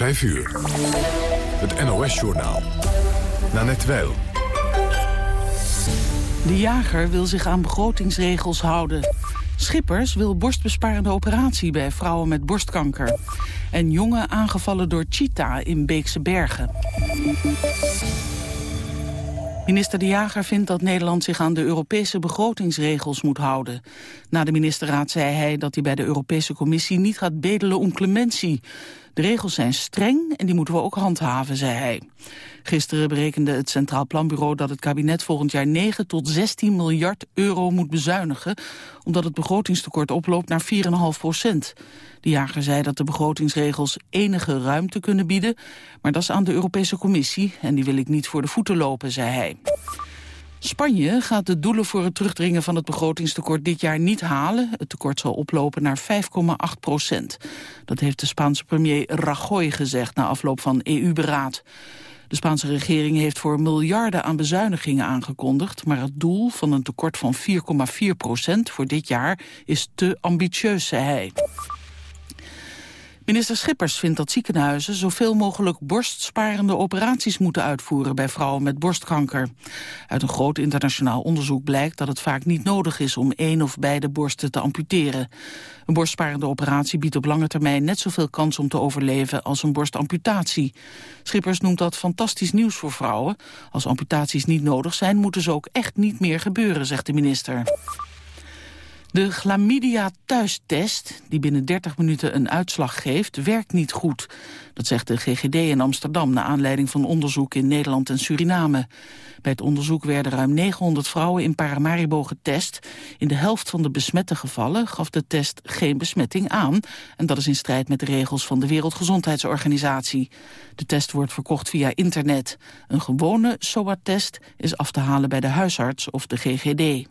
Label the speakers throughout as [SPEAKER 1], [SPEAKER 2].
[SPEAKER 1] 5 uur. Het NOS-journaal. Nanette Weil.
[SPEAKER 2] De jager wil zich aan begrotingsregels houden. Schippers wil borstbesparende operatie bij vrouwen met borstkanker. En jongen aangevallen door cheetah in Beekse Bergen. Minister De Jager vindt dat Nederland zich aan de Europese begrotingsregels moet houden. Na de ministerraad zei hij dat hij bij de Europese Commissie niet gaat bedelen om clementie. De regels zijn streng en die moeten we ook handhaven, zei hij. Gisteren berekende het Centraal Planbureau dat het kabinet volgend jaar 9 tot 16 miljard euro moet bezuinigen, omdat het begrotingstekort oploopt naar 4,5 procent. De jager zei dat de begrotingsregels enige ruimte kunnen bieden, maar dat is aan de Europese Commissie en die wil ik niet voor de voeten lopen, zei hij. Spanje gaat de doelen voor het terugdringen van het begrotingstekort dit jaar niet halen. Het tekort zal oplopen naar 5,8 procent. Dat heeft de Spaanse premier Rajoy gezegd na afloop van EU-beraad. De Spaanse regering heeft voor miljarden aan bezuinigingen aangekondigd, maar het doel van een tekort van 4,4 procent voor dit jaar is te ambitieus, zei hij. Minister Schippers vindt dat ziekenhuizen zoveel mogelijk borstsparende operaties moeten uitvoeren bij vrouwen met borstkanker. Uit een groot internationaal onderzoek blijkt dat het vaak niet nodig is om één of beide borsten te amputeren. Een borstsparende operatie biedt op lange termijn net zoveel kans om te overleven als een borstamputatie. Schippers noemt dat fantastisch nieuws voor vrouwen. Als amputaties niet nodig zijn, moeten ze ook echt niet meer gebeuren, zegt de minister. De chlamydia thuistest, die binnen 30 minuten een uitslag geeft, werkt niet goed. Dat zegt de GGD in Amsterdam na aanleiding van onderzoek in Nederland en Suriname. Bij het onderzoek werden ruim 900 vrouwen in Paramaribo getest. In de helft van de besmette gevallen gaf de test geen besmetting aan. En dat is in strijd met de regels van de Wereldgezondheidsorganisatie. De test wordt verkocht via internet. Een gewone SOA-test is af te halen bij de huisarts of de GGD.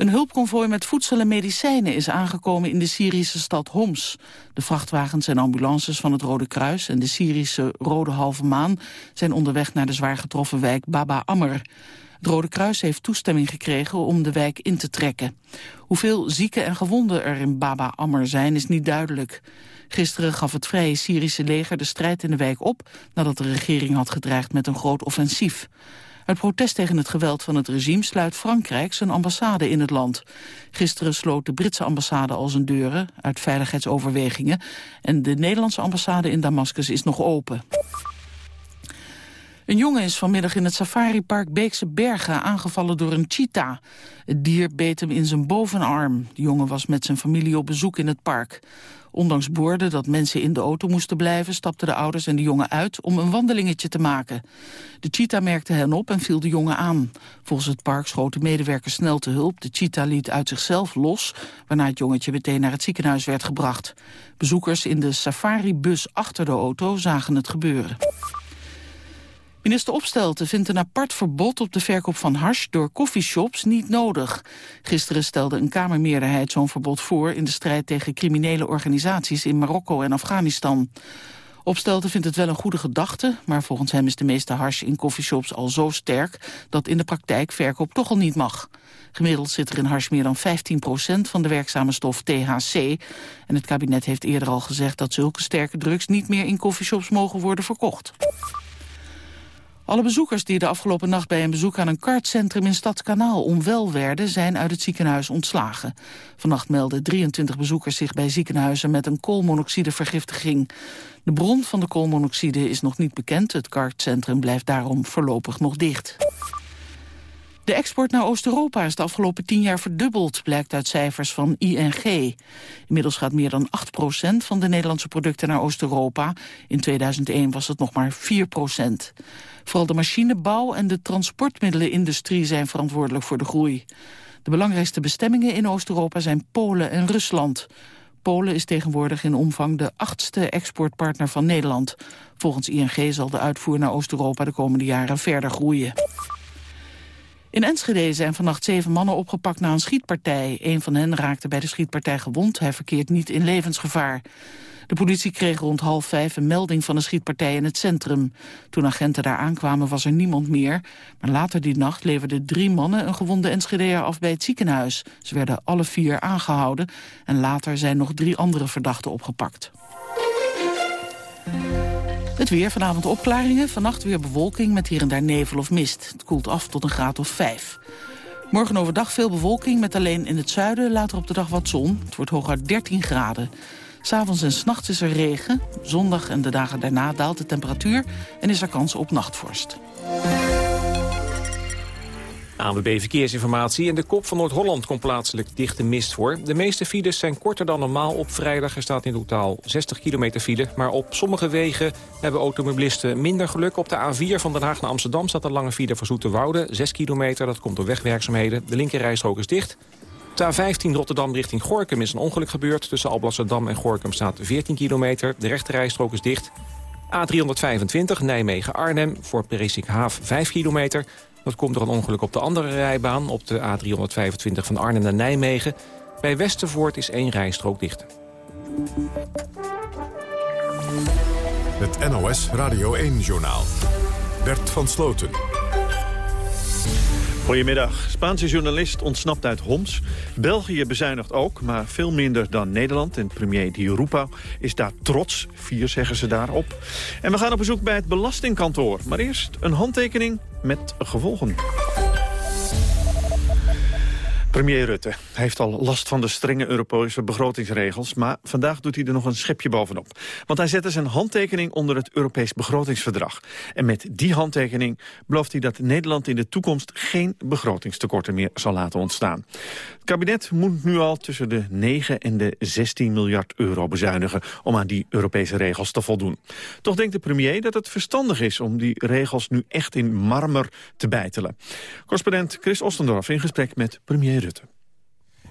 [SPEAKER 2] Een hulpconvooi met voedsel en medicijnen is aangekomen in de Syrische stad Homs. De vrachtwagens en ambulances van het Rode Kruis en de Syrische Rode Halve Maan zijn onderweg naar de zwaar getroffen wijk Baba Amr. Het Rode Kruis heeft toestemming gekregen om de wijk in te trekken. Hoeveel zieken en gewonden er in Baba Amr zijn is niet duidelijk. Gisteren gaf het Vrije Syrische leger de strijd in de wijk op... nadat de regering had gedreigd met een groot offensief. Uit protest tegen het geweld van het regime sluit Frankrijk zijn ambassade in het land. Gisteren sloot de Britse ambassade al zijn deuren uit veiligheidsoverwegingen. En de Nederlandse ambassade in Damascus is nog open. Een jongen is vanmiddag in het safaripark Beekse Bergen aangevallen door een cheetah. Het dier beet hem in zijn bovenarm. De jongen was met zijn familie op bezoek in het park. Ondanks borden dat mensen in de auto moesten blijven... stapten de ouders en de jongen uit om een wandelingetje te maken. De cheetah merkte hen op en viel de jongen aan. Volgens het park schoten medewerkers snel te hulp. De cheetah liet uit zichzelf los... waarna het jongetje meteen naar het ziekenhuis werd gebracht. Bezoekers in de safaribus achter de auto zagen het gebeuren. Minister Opstelten vindt een apart verbod op de verkoop van hash door coffeeshops niet nodig. Gisteren stelde een Kamermeerderheid zo'n verbod voor in de strijd tegen criminele organisaties in Marokko en Afghanistan. Opstelten vindt het wel een goede gedachte, maar volgens hem is de meeste hash in coffeeshops al zo sterk dat in de praktijk verkoop toch al niet mag. Gemiddeld zit er in hash meer dan 15% van de werkzame stof THC. En het kabinet heeft eerder al gezegd dat zulke sterke drugs niet meer in coffeeshops mogen worden verkocht. Alle bezoekers die de afgelopen nacht bij een bezoek aan een kartcentrum in Stadskanaal onwel werden, zijn uit het ziekenhuis ontslagen. Vannacht melden 23 bezoekers zich bij ziekenhuizen met een koolmonoxidevergiftiging. De bron van de koolmonoxide is nog niet bekend. Het kartcentrum blijft daarom voorlopig nog dicht. De export naar Oost-Europa is de afgelopen tien jaar verdubbeld, blijkt uit cijfers van ING. Inmiddels gaat meer dan 8% van de Nederlandse producten naar Oost-Europa. In 2001 was het nog maar 4% Vooral de machinebouw en de transportmiddelenindustrie zijn verantwoordelijk voor de groei. De belangrijkste bestemmingen in Oost-Europa zijn Polen en Rusland. Polen is tegenwoordig in omvang de achtste exportpartner van Nederland. Volgens ING zal de uitvoer naar Oost-Europa de komende jaren verder groeien. In Enschede zijn vannacht zeven mannen opgepakt na een schietpartij. Een van hen raakte bij de schietpartij gewond. Hij verkeert niet in levensgevaar. De politie kreeg rond half vijf een melding van een schietpartij in het centrum. Toen agenten daar aankwamen was er niemand meer. Maar later die nacht leverden drie mannen een gewonde Enschedeer af bij het ziekenhuis. Ze werden alle vier aangehouden. En later zijn nog drie andere verdachten opgepakt. Het weer, vanavond opklaringen, vannacht weer bewolking met hier en daar nevel of mist. Het koelt af tot een graad of 5. Morgen overdag veel bewolking met alleen in het zuiden later op de dag wat zon. Het wordt hooguit 13 graden. S'avonds en s'nachts is er regen. Zondag en de dagen daarna daalt de temperatuur en is er kans op nachtvorst.
[SPEAKER 3] ANWB Verkeersinformatie. In de kop van Noord-Holland komt plaatselijk dichte mist voor. De meeste files zijn korter dan normaal op vrijdag. Er staat in totaal 60 kilometer file. Maar op sommige wegen hebben automobilisten minder geluk. Op de A4 van Den Haag naar Amsterdam staat een lange file voor Wouden. 6 kilometer, dat komt door wegwerkzaamheden. De linkerrijstrook is dicht. De A15 Rotterdam richting Gorkum is een ongeluk gebeurd. Tussen Alblasserdam en Gorkum staat 14 kilometer. De rechterrijstrook is dicht. A325 Nijmegen-Arnhem voor Perisik Haaf 5 kilometer. Dat komt door een ongeluk op de andere rijbaan... op de A325 van Arnhem naar Nijmegen. Bij Westervoort is één rijstrook dicht.
[SPEAKER 1] Het NOS Radio 1-journaal. Bert van Sloten.
[SPEAKER 4] Goedemiddag. Spaanse journalist ontsnapt uit Homs. België bezuinigt ook, maar veel minder dan Nederland. En premier Di Rupo is daar trots. Vier zeggen ze daarop. En we gaan op bezoek bij het belastingkantoor. Maar eerst een handtekening met gevolgen. Premier Rutte heeft al last van de strenge Europese begrotingsregels... maar vandaag doet hij er nog een schepje bovenop. Want hij zette zijn handtekening onder het Europees begrotingsverdrag. En met die handtekening belooft hij dat Nederland in de toekomst... geen begrotingstekorten meer zal laten ontstaan. Het kabinet moet nu al tussen de 9 en de 16 miljard euro bezuinigen... om aan die Europese regels te voldoen. Toch denkt de premier dat het verstandig is om die regels nu echt in marmer te bijtelen. Correspondent Chris Ostendorf in gesprek met premier Rutte.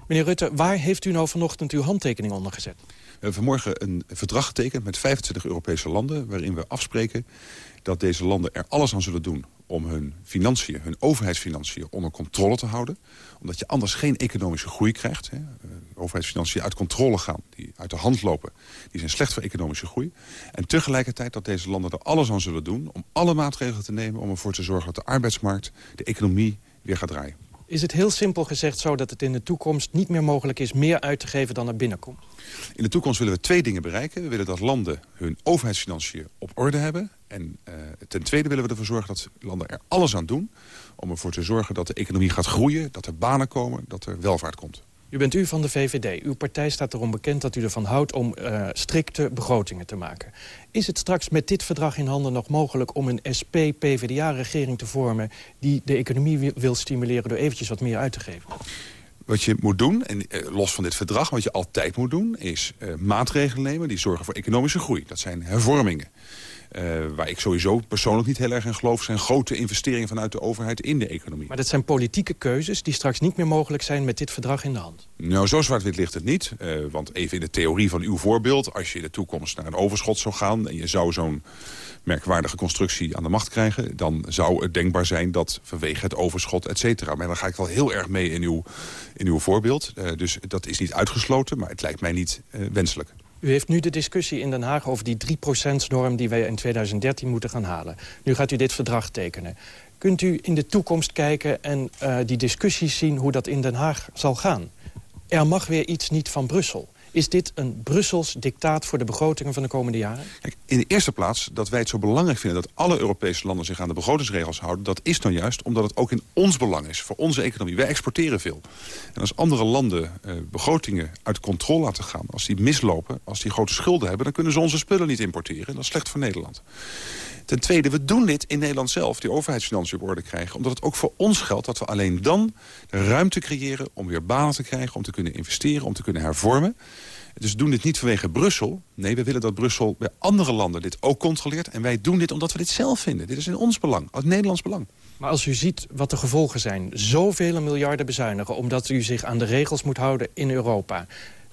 [SPEAKER 5] Meneer Rutte, waar heeft u nou vanochtend uw handtekening onder gezet? We
[SPEAKER 6] hebben vanmorgen een verdrag getekend met 25 Europese landen... waarin we afspreken dat deze landen er alles aan zullen doen... om hun financiën, hun overheidsfinanciën onder controle te houden. Omdat je anders geen economische groei krijgt. Hè. Uh, overheidsfinanciën uit controle gaan, die uit de hand lopen... die zijn slecht voor economische groei. En tegelijkertijd dat deze landen er alles aan zullen doen... om alle maatregelen te nemen om ervoor te zorgen dat de arbeidsmarkt... de economie weer gaat draaien.
[SPEAKER 5] Is het heel simpel gezegd zo dat het in de toekomst niet meer mogelijk is... meer uit te geven dan er binnenkomt?
[SPEAKER 6] In de toekomst willen we twee dingen bereiken. We willen dat landen hun overheidsfinanciën op orde hebben. En uh, ten tweede willen we ervoor zorgen dat landen er alles aan doen... om ervoor te zorgen dat de economie gaat groeien, dat er banen komen, dat er welvaart komt.
[SPEAKER 5] U bent u van de VVD. Uw partij staat erom bekend dat u ervan houdt om uh, strikte begrotingen te maken. Is het straks met dit verdrag in handen nog mogelijk om een SP-PVDA-regering te vormen... die de economie wil stimuleren door eventjes wat meer uit te geven?
[SPEAKER 6] Wat je moet doen, en uh, los van dit verdrag, wat je altijd moet doen... is uh, maatregelen nemen die zorgen voor economische groei. Dat zijn hervormingen. Uh, waar ik sowieso persoonlijk niet heel erg in geloof... zijn grote investeringen vanuit de overheid in de economie.
[SPEAKER 5] Maar dat zijn politieke keuzes die straks niet meer mogelijk zijn... met dit verdrag in de hand.
[SPEAKER 6] Nou, zo zwart-wit ligt het niet. Uh, want even in de theorie van uw voorbeeld... als je in de toekomst naar een overschot zou gaan... en je zou zo'n merkwaardige constructie aan de macht krijgen... dan zou het denkbaar zijn dat vanwege het overschot, et cetera. Maar dan ga ik wel heel erg mee in uw, in uw voorbeeld. Uh, dus dat is niet uitgesloten, maar het lijkt mij niet wenselijk.
[SPEAKER 5] U heeft nu de discussie in Den Haag over die 3%-norm... die wij in 2013 moeten gaan halen. Nu gaat u dit verdrag tekenen. Kunt u in de toekomst kijken en uh, die discussies zien... hoe dat in Den Haag zal gaan? Er mag weer iets niet van Brussel. Is dit een Brussels dictaat voor de begrotingen van de komende jaren?
[SPEAKER 6] Kijk, in de eerste plaats dat wij het zo belangrijk vinden... dat alle Europese landen zich aan de begrotingsregels houden... dat is dan juist omdat het ook in ons belang is, voor onze economie. Wij exporteren veel. En als andere landen uh, begrotingen uit controle laten gaan... als die mislopen, als die grote schulden hebben... dan kunnen ze onze spullen niet importeren. En dat is slecht voor Nederland. Ten tweede, we doen dit in Nederland zelf, die overheidsfinanciën op orde krijgen. Omdat het ook voor ons geldt dat we alleen dan de ruimte creëren... om weer banen te krijgen, om te kunnen investeren, om te kunnen hervormen. Dus doen dit niet vanwege Brussel. Nee, we willen dat Brussel bij andere landen dit ook controleert. En wij doen dit omdat we dit zelf vinden. Dit is in ons belang, als Nederlands belang.
[SPEAKER 5] Maar als u ziet wat de gevolgen zijn, zoveel miljarden bezuinigen... omdat u zich aan de regels moet houden in Europa...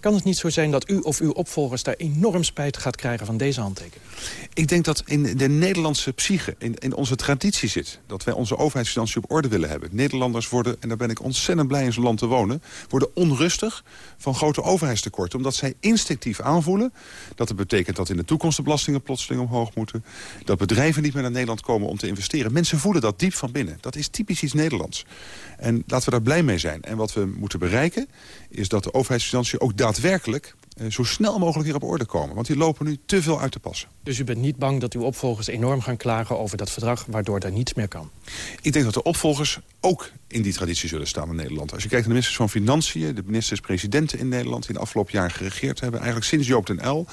[SPEAKER 5] Kan het niet zo zijn dat u of uw opvolgers daar enorm spijt gaat krijgen van deze handtekening?
[SPEAKER 6] Ik denk dat in de Nederlandse psyche, in, in onze traditie zit... dat wij onze overheidsfinanciën op orde willen hebben. Nederlanders worden, en daar ben ik ontzettend blij in zo'n land te wonen... worden onrustig van grote overheidstekorten. Omdat zij instinctief aanvoelen dat het betekent dat in de toekomst de belastingen plotseling omhoog moeten. Dat bedrijven niet meer naar Nederland komen om te investeren. Mensen voelen dat diep van binnen. Dat is typisch iets Nederlands. En laten we daar blij mee zijn. En wat we moeten bereiken is dat de overheidsfinanciën ook daadwerkelijk eh, zo snel mogelijk weer op orde komen. Want die lopen nu te veel uit te passen.
[SPEAKER 5] Dus u bent niet bang dat uw opvolgers enorm gaan klagen over dat verdrag... waardoor daar niets meer kan?
[SPEAKER 6] Ik denk dat de opvolgers ook in die traditie zullen staan in Nederland. Als je kijkt naar de ministers van Financiën, de ministers-presidenten in Nederland... die in de afgelopen jaren geregeerd hebben, eigenlijk sinds Joop den L...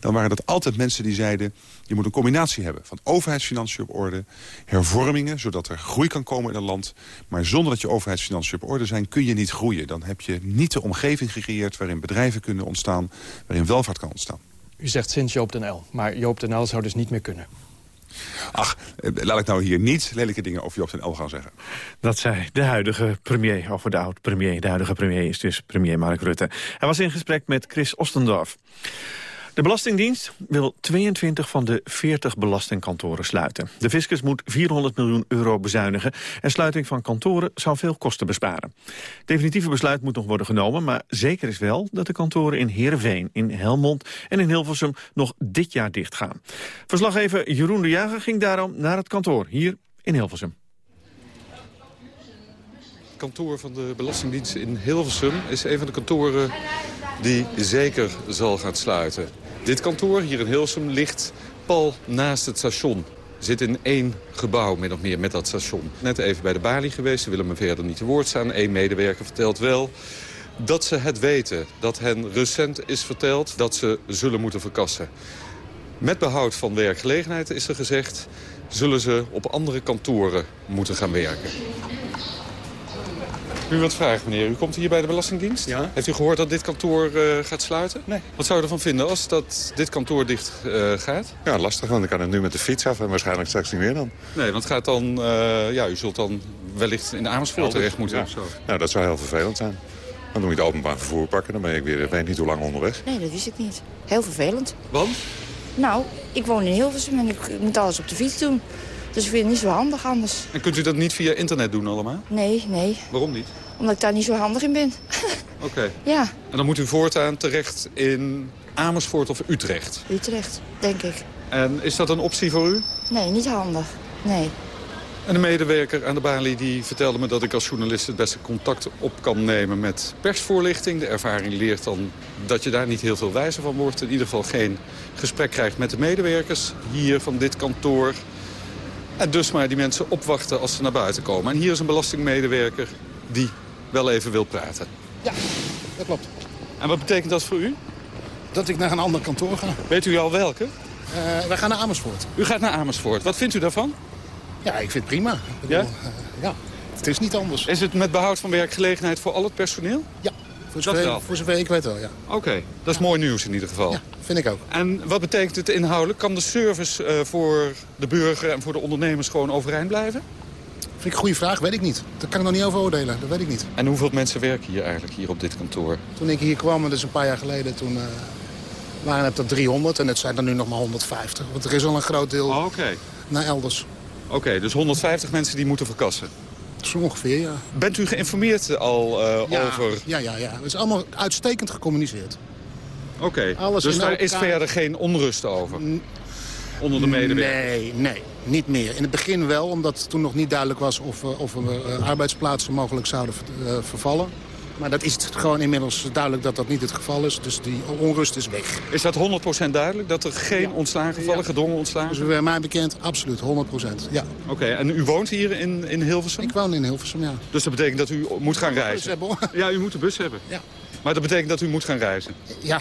[SPEAKER 6] dan waren dat altijd mensen die zeiden... je moet een combinatie hebben van overheidsfinanciën op orde... hervormingen, zodat er groei kan komen in een land. Maar zonder dat je overheidsfinanciën op orde zijn, kun je niet groeien. Dan heb je niet de omgeving gecreëerd waarin bedrijven kunnen ontstaan... waarin welvaart kan ontstaan.
[SPEAKER 5] U zegt sinds Joop den L, maar Joop den L zou dus niet meer kunnen.
[SPEAKER 6] Ach, eh, laat ik nou hier niet lelijke dingen over Joop den L gaan zeggen.
[SPEAKER 4] Dat zei de huidige premier, over de oud-premier. De huidige premier is dus premier Mark Rutte. Hij was in gesprek met Chris Ostendorf. De Belastingdienst wil 22 van de 40 belastingkantoren sluiten. De fiscus moet 400 miljoen euro bezuinigen... en sluiting van kantoren zou veel kosten besparen. Het definitieve besluit moet nog worden genomen... maar zeker is wel dat de kantoren in Heerenveen, in Helmond en in Hilversum... nog dit jaar dicht gaan. Verslaggever Jeroen de Jager ging daarom naar het kantoor hier in Hilversum
[SPEAKER 7] kantoor van de Belastingdienst in Hilversum is een van de kantoren die zeker zal gaan sluiten. Dit kantoor hier in Hilsum ligt pal naast het station. Zit in één gebouw, min of meer, met dat station. Net even bij de balie geweest, ze willen me verder niet te woord staan. Eén medewerker vertelt wel dat ze het weten. Dat hen recent is verteld dat ze zullen moeten verkassen. Met behoud van werkgelegenheid is er gezegd... zullen ze op andere kantoren moeten gaan werken. U wat vragen, meneer. U komt hier bij de Belastingdienst?
[SPEAKER 8] Ja.
[SPEAKER 7] Heeft u gehoord dat dit kantoor uh, gaat sluiten?
[SPEAKER 8] Nee.
[SPEAKER 7] Wat zou u ervan vinden als dat dit kantoor dicht uh, gaat?
[SPEAKER 8] Ja, lastig, want ik kan het nu met de fiets af en waarschijnlijk straks niet meer dan.
[SPEAKER 7] Nee, want gaat dan, uh, ja, u zult dan wellicht in Amersfoort terecht moeten.
[SPEAKER 8] Ja.
[SPEAKER 7] Zo.
[SPEAKER 8] Nou, dat zou heel vervelend zijn. Dan moet je het openbaar vervoer pakken, dan ben ik weer, weet niet hoe lang onderweg.
[SPEAKER 9] Nee, dat wist ik niet. Heel vervelend.
[SPEAKER 7] Want?
[SPEAKER 9] Nou, ik woon in Hilversum en ik moet alles op de fiets doen. Dus ik vind het niet zo handig anders.
[SPEAKER 7] En kunt u dat niet via internet doen allemaal?
[SPEAKER 9] Nee, nee.
[SPEAKER 7] Waarom niet?
[SPEAKER 9] Omdat ik daar niet zo handig in ben.
[SPEAKER 7] Oké. Okay.
[SPEAKER 9] Ja.
[SPEAKER 7] En dan moet u voortaan terecht in Amersfoort of Utrecht?
[SPEAKER 9] Utrecht, denk ik.
[SPEAKER 7] En is dat een optie voor u?
[SPEAKER 9] Nee, niet handig. Nee.
[SPEAKER 7] En de medewerker aan de balie die vertelde me dat ik als journalist het beste contact op kan nemen met persvoorlichting. De ervaring leert dan dat je daar niet heel veel wijzer van wordt. In ieder geval geen gesprek krijgt met de medewerkers hier van dit kantoor. En dus maar die mensen opwachten als ze naar buiten komen. En hier is een belastingmedewerker die wel even wil praten.
[SPEAKER 10] Ja, dat klopt.
[SPEAKER 7] En wat betekent dat voor u?
[SPEAKER 10] Dat ik naar een ander kantoor ga.
[SPEAKER 7] Weet u al welke?
[SPEAKER 10] Uh, wij gaan naar Amersfoort.
[SPEAKER 7] U gaat naar Amersfoort. Wat vindt u daarvan?
[SPEAKER 10] Ja, ik vind het prima. Ik bedoel,
[SPEAKER 7] ja?
[SPEAKER 10] Uh, ja, het is niet anders.
[SPEAKER 7] Is het met behoud van werkgelegenheid voor al het personeel?
[SPEAKER 10] Ja, voor zover,
[SPEAKER 7] wel.
[SPEAKER 10] voor zover ik weet wel, ja.
[SPEAKER 7] Oké, okay. dat is ja. mooi nieuws in ieder geval.
[SPEAKER 10] Ja, vind ik ook.
[SPEAKER 7] En wat betekent het inhoudelijk? Kan de service uh, voor de burger en voor de ondernemers gewoon overeind blijven?
[SPEAKER 10] Vind ik een goede vraag, weet ik niet. Daar kan ik nog niet over oordelen, dat weet ik niet.
[SPEAKER 7] En hoeveel mensen werken hier eigenlijk, hier op dit kantoor?
[SPEAKER 10] Toen ik hier kwam, dat is een paar jaar geleden, toen uh, waren het er 300 en het zijn er nu nog maar 150. Want er is al een groot deel
[SPEAKER 7] oh, okay.
[SPEAKER 10] naar elders.
[SPEAKER 7] Oké, okay, dus 150 mensen die moeten verkassen?
[SPEAKER 10] Zo ongeveer, ja.
[SPEAKER 7] Bent u geïnformeerd al uh,
[SPEAKER 10] ja,
[SPEAKER 7] over...
[SPEAKER 10] Ja, ja, ja. Het is allemaal uitstekend gecommuniceerd.
[SPEAKER 7] Oké, okay. dus daar is verder geen onrust over? N onder de medewerkers?
[SPEAKER 10] Nee, nee, niet meer. In het begin wel, omdat toen nog niet duidelijk was of, uh, of uh, arbeidsplaatsen mogelijk zouden vervallen. Maar dat is het gewoon inmiddels duidelijk dat dat niet het geval is. Dus die onrust is weg.
[SPEAKER 7] Is dat 100% duidelijk? Dat er geen ja. ontslagen vallen, ja. gedwongen ontslagen?
[SPEAKER 10] Dus bij mij bekend, absoluut, 100%. Ja.
[SPEAKER 7] Oké, okay, en u woont hier in, in Hilversum?
[SPEAKER 10] Ik woon in Hilversum, ja.
[SPEAKER 7] Dus dat betekent dat u moet gaan reizen?
[SPEAKER 10] Hebben,
[SPEAKER 7] ja, u moet een bus hebben.
[SPEAKER 10] Ja.
[SPEAKER 7] Maar dat betekent dat u moet gaan reizen?
[SPEAKER 10] Ja,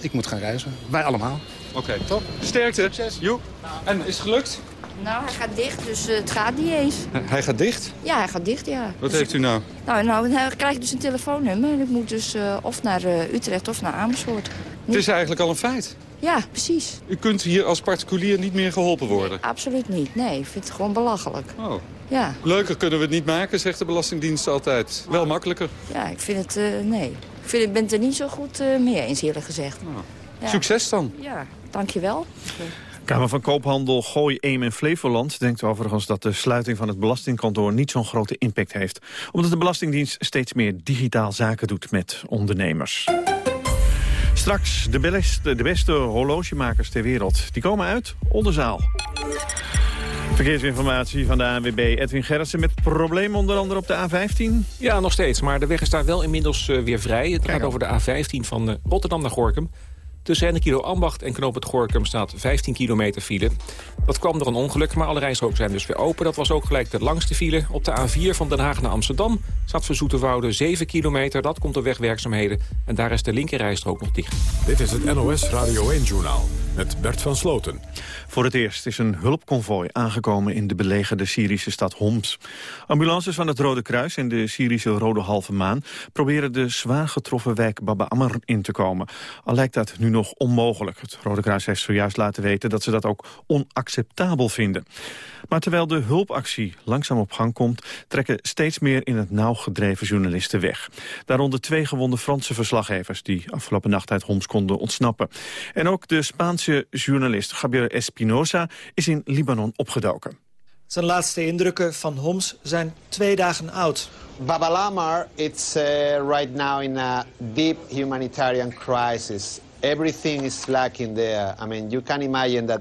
[SPEAKER 10] ik moet gaan reizen. Wij allemaal.
[SPEAKER 7] Oké. Okay.
[SPEAKER 10] Top.
[SPEAKER 7] Sterkte. Succes. Joep. En is het gelukt?
[SPEAKER 9] Nou, hij gaat dicht, dus uh, het gaat niet eens.
[SPEAKER 7] Hij gaat dicht?
[SPEAKER 9] Ja, hij gaat dicht, ja.
[SPEAKER 7] Wat
[SPEAKER 9] dus
[SPEAKER 7] heeft u nou?
[SPEAKER 9] Nou, nou dan krijg ik dus een telefoonnummer. En ik moet dus uh, of naar uh, Utrecht of naar Amersfoort.
[SPEAKER 7] Het is eigenlijk al een feit.
[SPEAKER 9] Ja, precies.
[SPEAKER 7] U kunt hier als particulier niet meer geholpen worden?
[SPEAKER 9] Nee, absoluut niet. Nee, ik vind het gewoon belachelijk.
[SPEAKER 7] Oh.
[SPEAKER 9] Ja.
[SPEAKER 7] Leuker kunnen we het niet maken, zegt de Belastingdienst altijd. Wel makkelijker.
[SPEAKER 9] Ja, ik vind het, nee. Ik, vind, ik ben het er niet zo goed mee eens, eerlijk gezegd.
[SPEAKER 7] Nou, ja. Succes dan.
[SPEAKER 9] Ja, dankjewel.
[SPEAKER 4] Kamer van Koophandel Gooi, Eem en Flevoland denkt overigens dat de sluiting van het belastingkantoor niet zo'n grote impact heeft. Omdat de Belastingdienst steeds meer digitaal zaken doet met ondernemers. Straks de beste, de beste horlogemakers ter wereld. Die komen uit Oldenzaal. Verkeersinformatie van de ANWB Edwin Gerritsen met problemen onder andere op de A15.
[SPEAKER 3] Ja, nog steeds, maar de weg is daar wel inmiddels uh, weer vrij. Het gaat over de A15 van uh, Rotterdam naar Gorkum. Tussen Hennekilo Ambacht en Knoop het Gorkum staat 15 kilometer file. Dat kwam door een ongeluk, maar alle rijstroken zijn dus weer open. Dat was ook gelijk de langste file. Op de A4 van Den Haag naar Amsterdam staat voor Zoeterwoude 7 kilometer. Dat komt door wegwerkzaamheden en daar is de linkerrijstrook nog dicht.
[SPEAKER 1] Dit is het NOS Radio 1-journaal met Bert van Sloten.
[SPEAKER 4] Voor het eerst is een hulpconvooi aangekomen in de belegerde Syrische stad Homs. Ambulances van het Rode Kruis en de Syrische Rode Halve Maan... proberen de zwaar getroffen wijk Baba Amr in te komen. Al lijkt dat nu nog onmogelijk. Het Rode Kruis heeft zojuist laten weten dat ze dat ook onacceptabel vinden. Maar terwijl de hulpactie langzaam op gang komt... trekken steeds meer in het nauw gedreven journalisten weg. Daaronder twee gewonde Franse verslaggevers... die afgelopen nacht uit Homs konden ontsnappen. En ook de Spaanse journalist Javier Espinosa is in Libanon opgedoken.
[SPEAKER 11] Zijn laatste indrukken van Homs zijn twee dagen oud.
[SPEAKER 12] Babalamar, it's uh, right now in a deep humanitarian crisis. Everything is lacking there. I mean, you can imagine that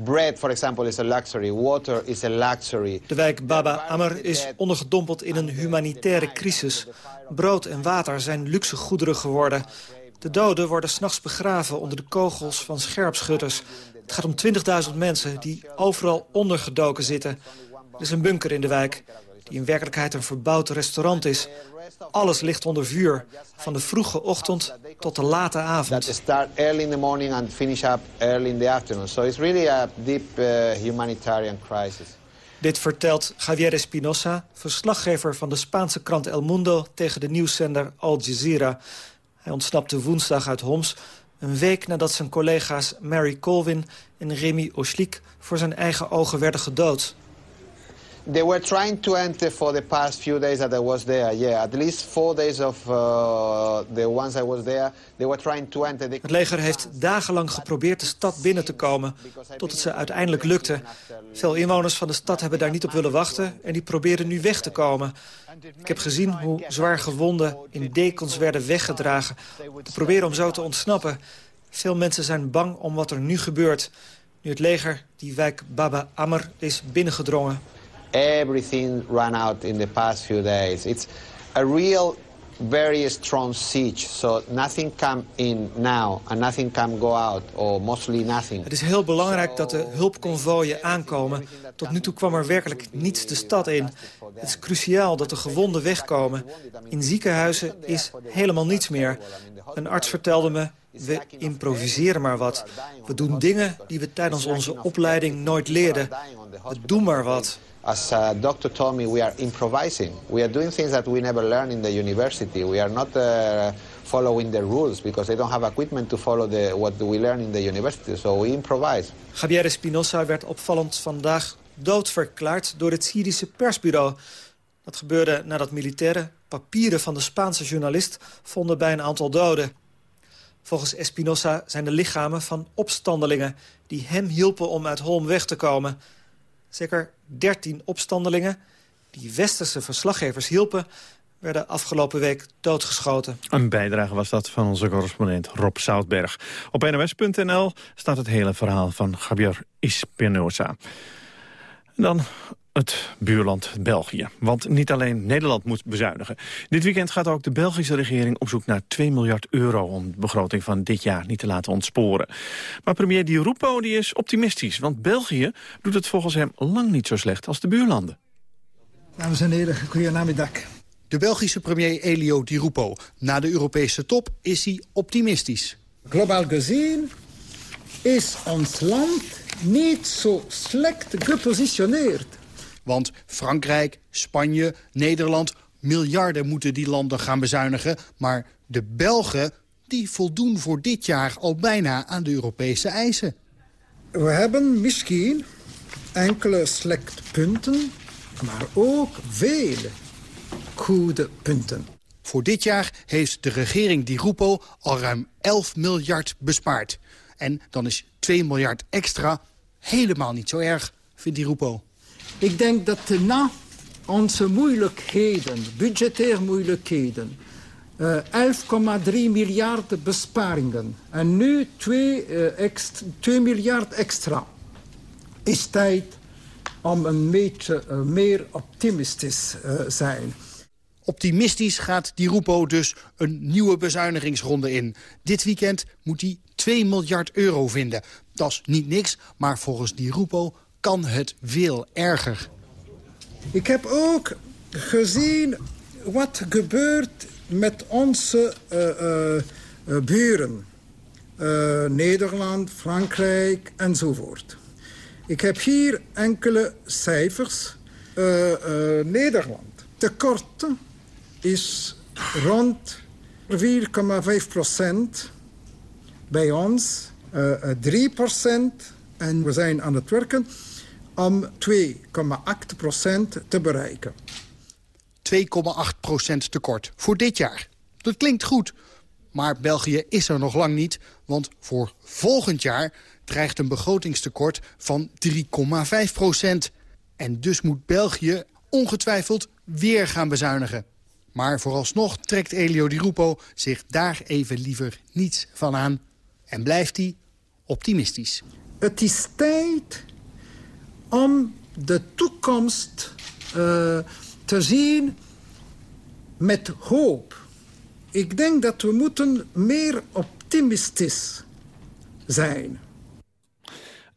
[SPEAKER 12] Bread, for example, is a luxury. Water is a luxury.
[SPEAKER 11] De wijk Baba Amr is ondergedompeld in een humanitaire crisis. Brood en water zijn luxe goederen geworden. De doden worden s'nachts begraven onder de kogels van scherpschutters. Het gaat om 20.000 mensen die overal ondergedoken zitten. Er is een bunker in de wijk, die in werkelijkheid een verbouwd restaurant is. Alles ligt onder vuur, van de vroege ochtend tot de late avond.
[SPEAKER 12] That start early in the morning and finish up early in the afternoon. So it's really a deep uh, humanitarian crisis.
[SPEAKER 11] Dit vertelt Javier Espinosa, verslaggever van de Spaanse krant El Mundo... tegen de nieuwszender Al Jazeera. Hij ontsnapte woensdag uit Homs... een week nadat zijn collega's Mary Colvin en Remy Oslik... voor zijn eigen ogen werden gedood.
[SPEAKER 12] They were trying to enter for the past few days that I was there. Yeah, at least four days of uh, the ones I was there, they were trying to enter.
[SPEAKER 11] Het leger heeft dagenlang geprobeerd de stad binnen te komen, tot het ze uiteindelijk lukte. Veel inwoners van de stad hebben daar niet op willen wachten en die proberen nu weg te komen. Ik heb gezien hoe zwaar gewonden in dekens werden weggedragen, te proberen om zo te ontsnappen. Veel mensen zijn bang om wat er nu gebeurt, nu het leger die wijk Baba Amr is binnengedrongen.
[SPEAKER 12] Everything ran out in the past few days. It's a real very strong siege, so nothing come in now and nothing can go out, or mostly nothing.
[SPEAKER 11] Het is heel belangrijk dat de hulpconvooien aankomen. Tot nu toe kwam er werkelijk niets de stad in. Het is cruciaal dat de gewonden wegkomen. In ziekenhuizen is helemaal niets meer. Een arts vertelde me, we improviseren maar wat. We doen dingen die we tijdens onze opleiding nooit leerden. We doen maar wat.
[SPEAKER 12] As a doctor told me, we are improvising. We are doing things that we never learned in the university. We are not uh, following the rules because they don't have equipment to follow the, what we learn in the university. So we improvise.
[SPEAKER 11] Javier Espinosa werd opvallend vandaag doodverklaard door het Syrische persbureau. Dat gebeurde nadat militairen papieren van de Spaanse journalist vonden bij een aantal doden. Volgens Espinosa zijn de lichamen van opstandelingen die hem hielpen om uit Holm weg te komen. Zeker 13 opstandelingen die westerse verslaggevers hielpen... werden afgelopen week doodgeschoten.
[SPEAKER 4] Een bijdrage was dat van onze correspondent Rob Zoutberg. Op nws.nl staat het hele verhaal van Javier Espinosa. dan het buurland België. Want niet alleen Nederland moet bezuinigen. Dit weekend gaat ook de Belgische regering op zoek naar 2 miljard euro... om de begroting van dit jaar niet te laten ontsporen. Maar premier Di Rupo die is optimistisch. Want België doet het volgens hem lang niet zo slecht als de buurlanden.
[SPEAKER 13] Dames en heren, goedenamiddag. De Belgische premier Elio Di Rupo. Na de Europese top is hij optimistisch.
[SPEAKER 14] Globaal gezien is ons land niet zo slecht gepositioneerd.
[SPEAKER 13] Want Frankrijk, Spanje, Nederland, miljarden moeten die landen gaan bezuinigen. Maar de Belgen, die voldoen voor dit jaar al bijna aan de Europese eisen.
[SPEAKER 14] We hebben misschien enkele slechte punten, maar ook vele goede punten.
[SPEAKER 13] Voor dit jaar heeft de regering Di Rupo al ruim 11 miljard bespaard. En dan is 2 miljard extra helemaal niet zo erg, vindt Di Rupo.
[SPEAKER 14] Ik denk dat na onze moeilijkheden, budgetaire moeilijkheden... Uh, 11,3 miljard besparingen en nu 2, uh, 2 miljard extra... is tijd om een beetje uh, meer optimistisch uh, zijn.
[SPEAKER 13] Optimistisch gaat Di Rupo dus een nieuwe bezuinigingsronde in. Dit weekend moet hij 2 miljard euro vinden. Dat is niet niks, maar volgens Di Rupo kan het veel erger.
[SPEAKER 14] Ik heb ook gezien wat gebeurt met onze uh, uh, buren. Uh, Nederland, Frankrijk enzovoort. Ik heb hier enkele cijfers. Nederland. Tekorten is rond 4,5 procent. Bij ons 3 procent. En we zijn aan het werken om 2,8 procent te bereiken.
[SPEAKER 13] 2,8 procent tekort voor dit jaar. Dat klinkt goed, maar België is er nog lang niet... want voor volgend jaar dreigt een begrotingstekort van 3,5 procent. En dus moet België ongetwijfeld weer gaan bezuinigen. Maar vooralsnog trekt Elio Di Rupo zich daar even liever niets van aan... en blijft hij optimistisch.
[SPEAKER 14] Het is tijd om de toekomst uh, te zien met hoop. Ik denk dat we moeten meer optimistisch zijn.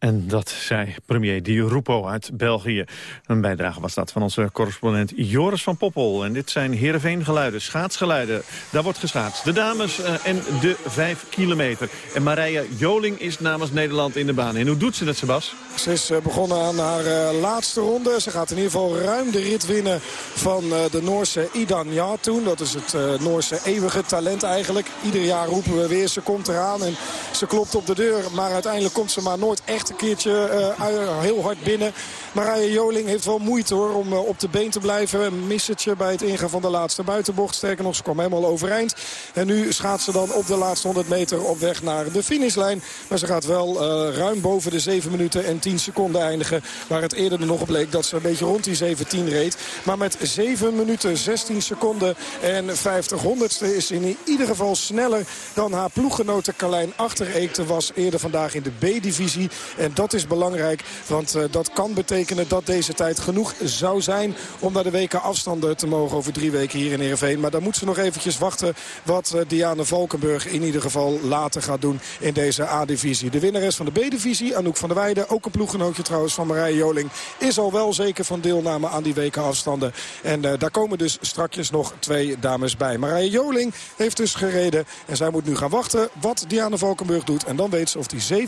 [SPEAKER 4] En dat zei premier Di Rupo uit België. Een bijdrage was dat van onze correspondent Joris van Poppel. En dit zijn Heerenveen-geluiden, schaatsgeluiden. Daar wordt geschaatst. De dames uh, en de vijf kilometer. En Marije Joling is namens Nederland in de baan. En hoe doet ze het, Sebas?
[SPEAKER 15] Ze is uh, begonnen aan haar uh, laatste ronde. Ze gaat in ieder geval ruim de rit winnen van de Noorse Idan Jatoen. Dat is het Noorse eeuwige talent eigenlijk. Ieder jaar roepen we weer, ze komt eraan en ze klopt op de deur. Maar uiteindelijk komt ze maar nooit echt een keertje uh, heel hard binnen. Marije Joling heeft wel moeite hoor om uh, op de been te blijven. Een missetje bij het ingaan van de laatste buitenbocht. Sterker nog, ze kwam helemaal overeind. En nu gaat ze dan op de laatste 100 meter op weg naar de finishlijn. Maar ze gaat wel ruim boven de 7 minuten en 10 seconden eindigen. Waar het eerder nog bleek dat ze een beetje rond die 17 reed. Maar met 7 minuten, 16 seconden en 50 honderdste is in ieder geval sneller dan haar ploeggenote Carlijn Achtereekte was eerder vandaag in de B-divisie. En dat is belangrijk, want uh, dat kan betekenen dat deze tijd genoeg zou zijn... om naar de weken afstanden te mogen over drie weken hier in Heerenveen. Maar dan moet ze nog eventjes wachten wat uh, Diana Valkenburg in ieder geval later gaat doen in deze A-divisie. De winnares van de B-divisie, Anouk van der Weijden, ook een ploeggenootje trouwens van Marije Joling... is al wel zeker van deelname aan die weken afstanden. En uh, daar komen dus strakjes nog twee dames bij. Marije Joling heeft dus gereden en zij moet nu gaan wachten wat Diana Valkenburg doet. En dan weet ze of die 7.16.50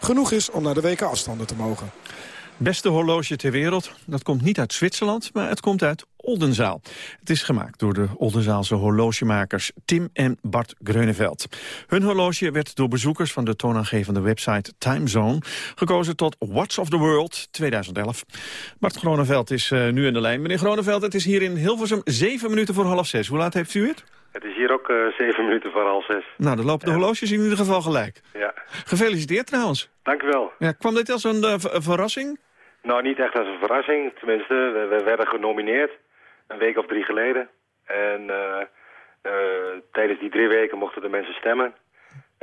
[SPEAKER 15] genoeg is om naar de weken afstanden te mogen.
[SPEAKER 4] Beste horloge ter wereld, dat komt niet uit Zwitserland, maar het komt uit Oldenzaal. Het is gemaakt door de Oldenzaalse horlogemakers Tim en Bart Greuneveld. Hun horloge werd door bezoekers van de toonaangevende website Timezone gekozen tot Watch of the World 2011. Bart Groneveld is uh, nu in de lijn. Meneer Groneveld, het is hier in Hilversum zeven minuten voor half zes. Hoe laat heeft u het?
[SPEAKER 16] Het is hier ook uh, zeven minuten voor half zes.
[SPEAKER 4] Nou, dan lopen de horloges in ieder geval gelijk.
[SPEAKER 16] Ja.
[SPEAKER 4] Gefeliciteerd trouwens.
[SPEAKER 16] Dank u wel.
[SPEAKER 4] Ja, kwam dit als een uh, verrassing?
[SPEAKER 16] Nou, niet echt als een verrassing. Tenminste, we, we werden genomineerd een week of drie geleden. En uh, tijdens die drie weken mochten de mensen stemmen.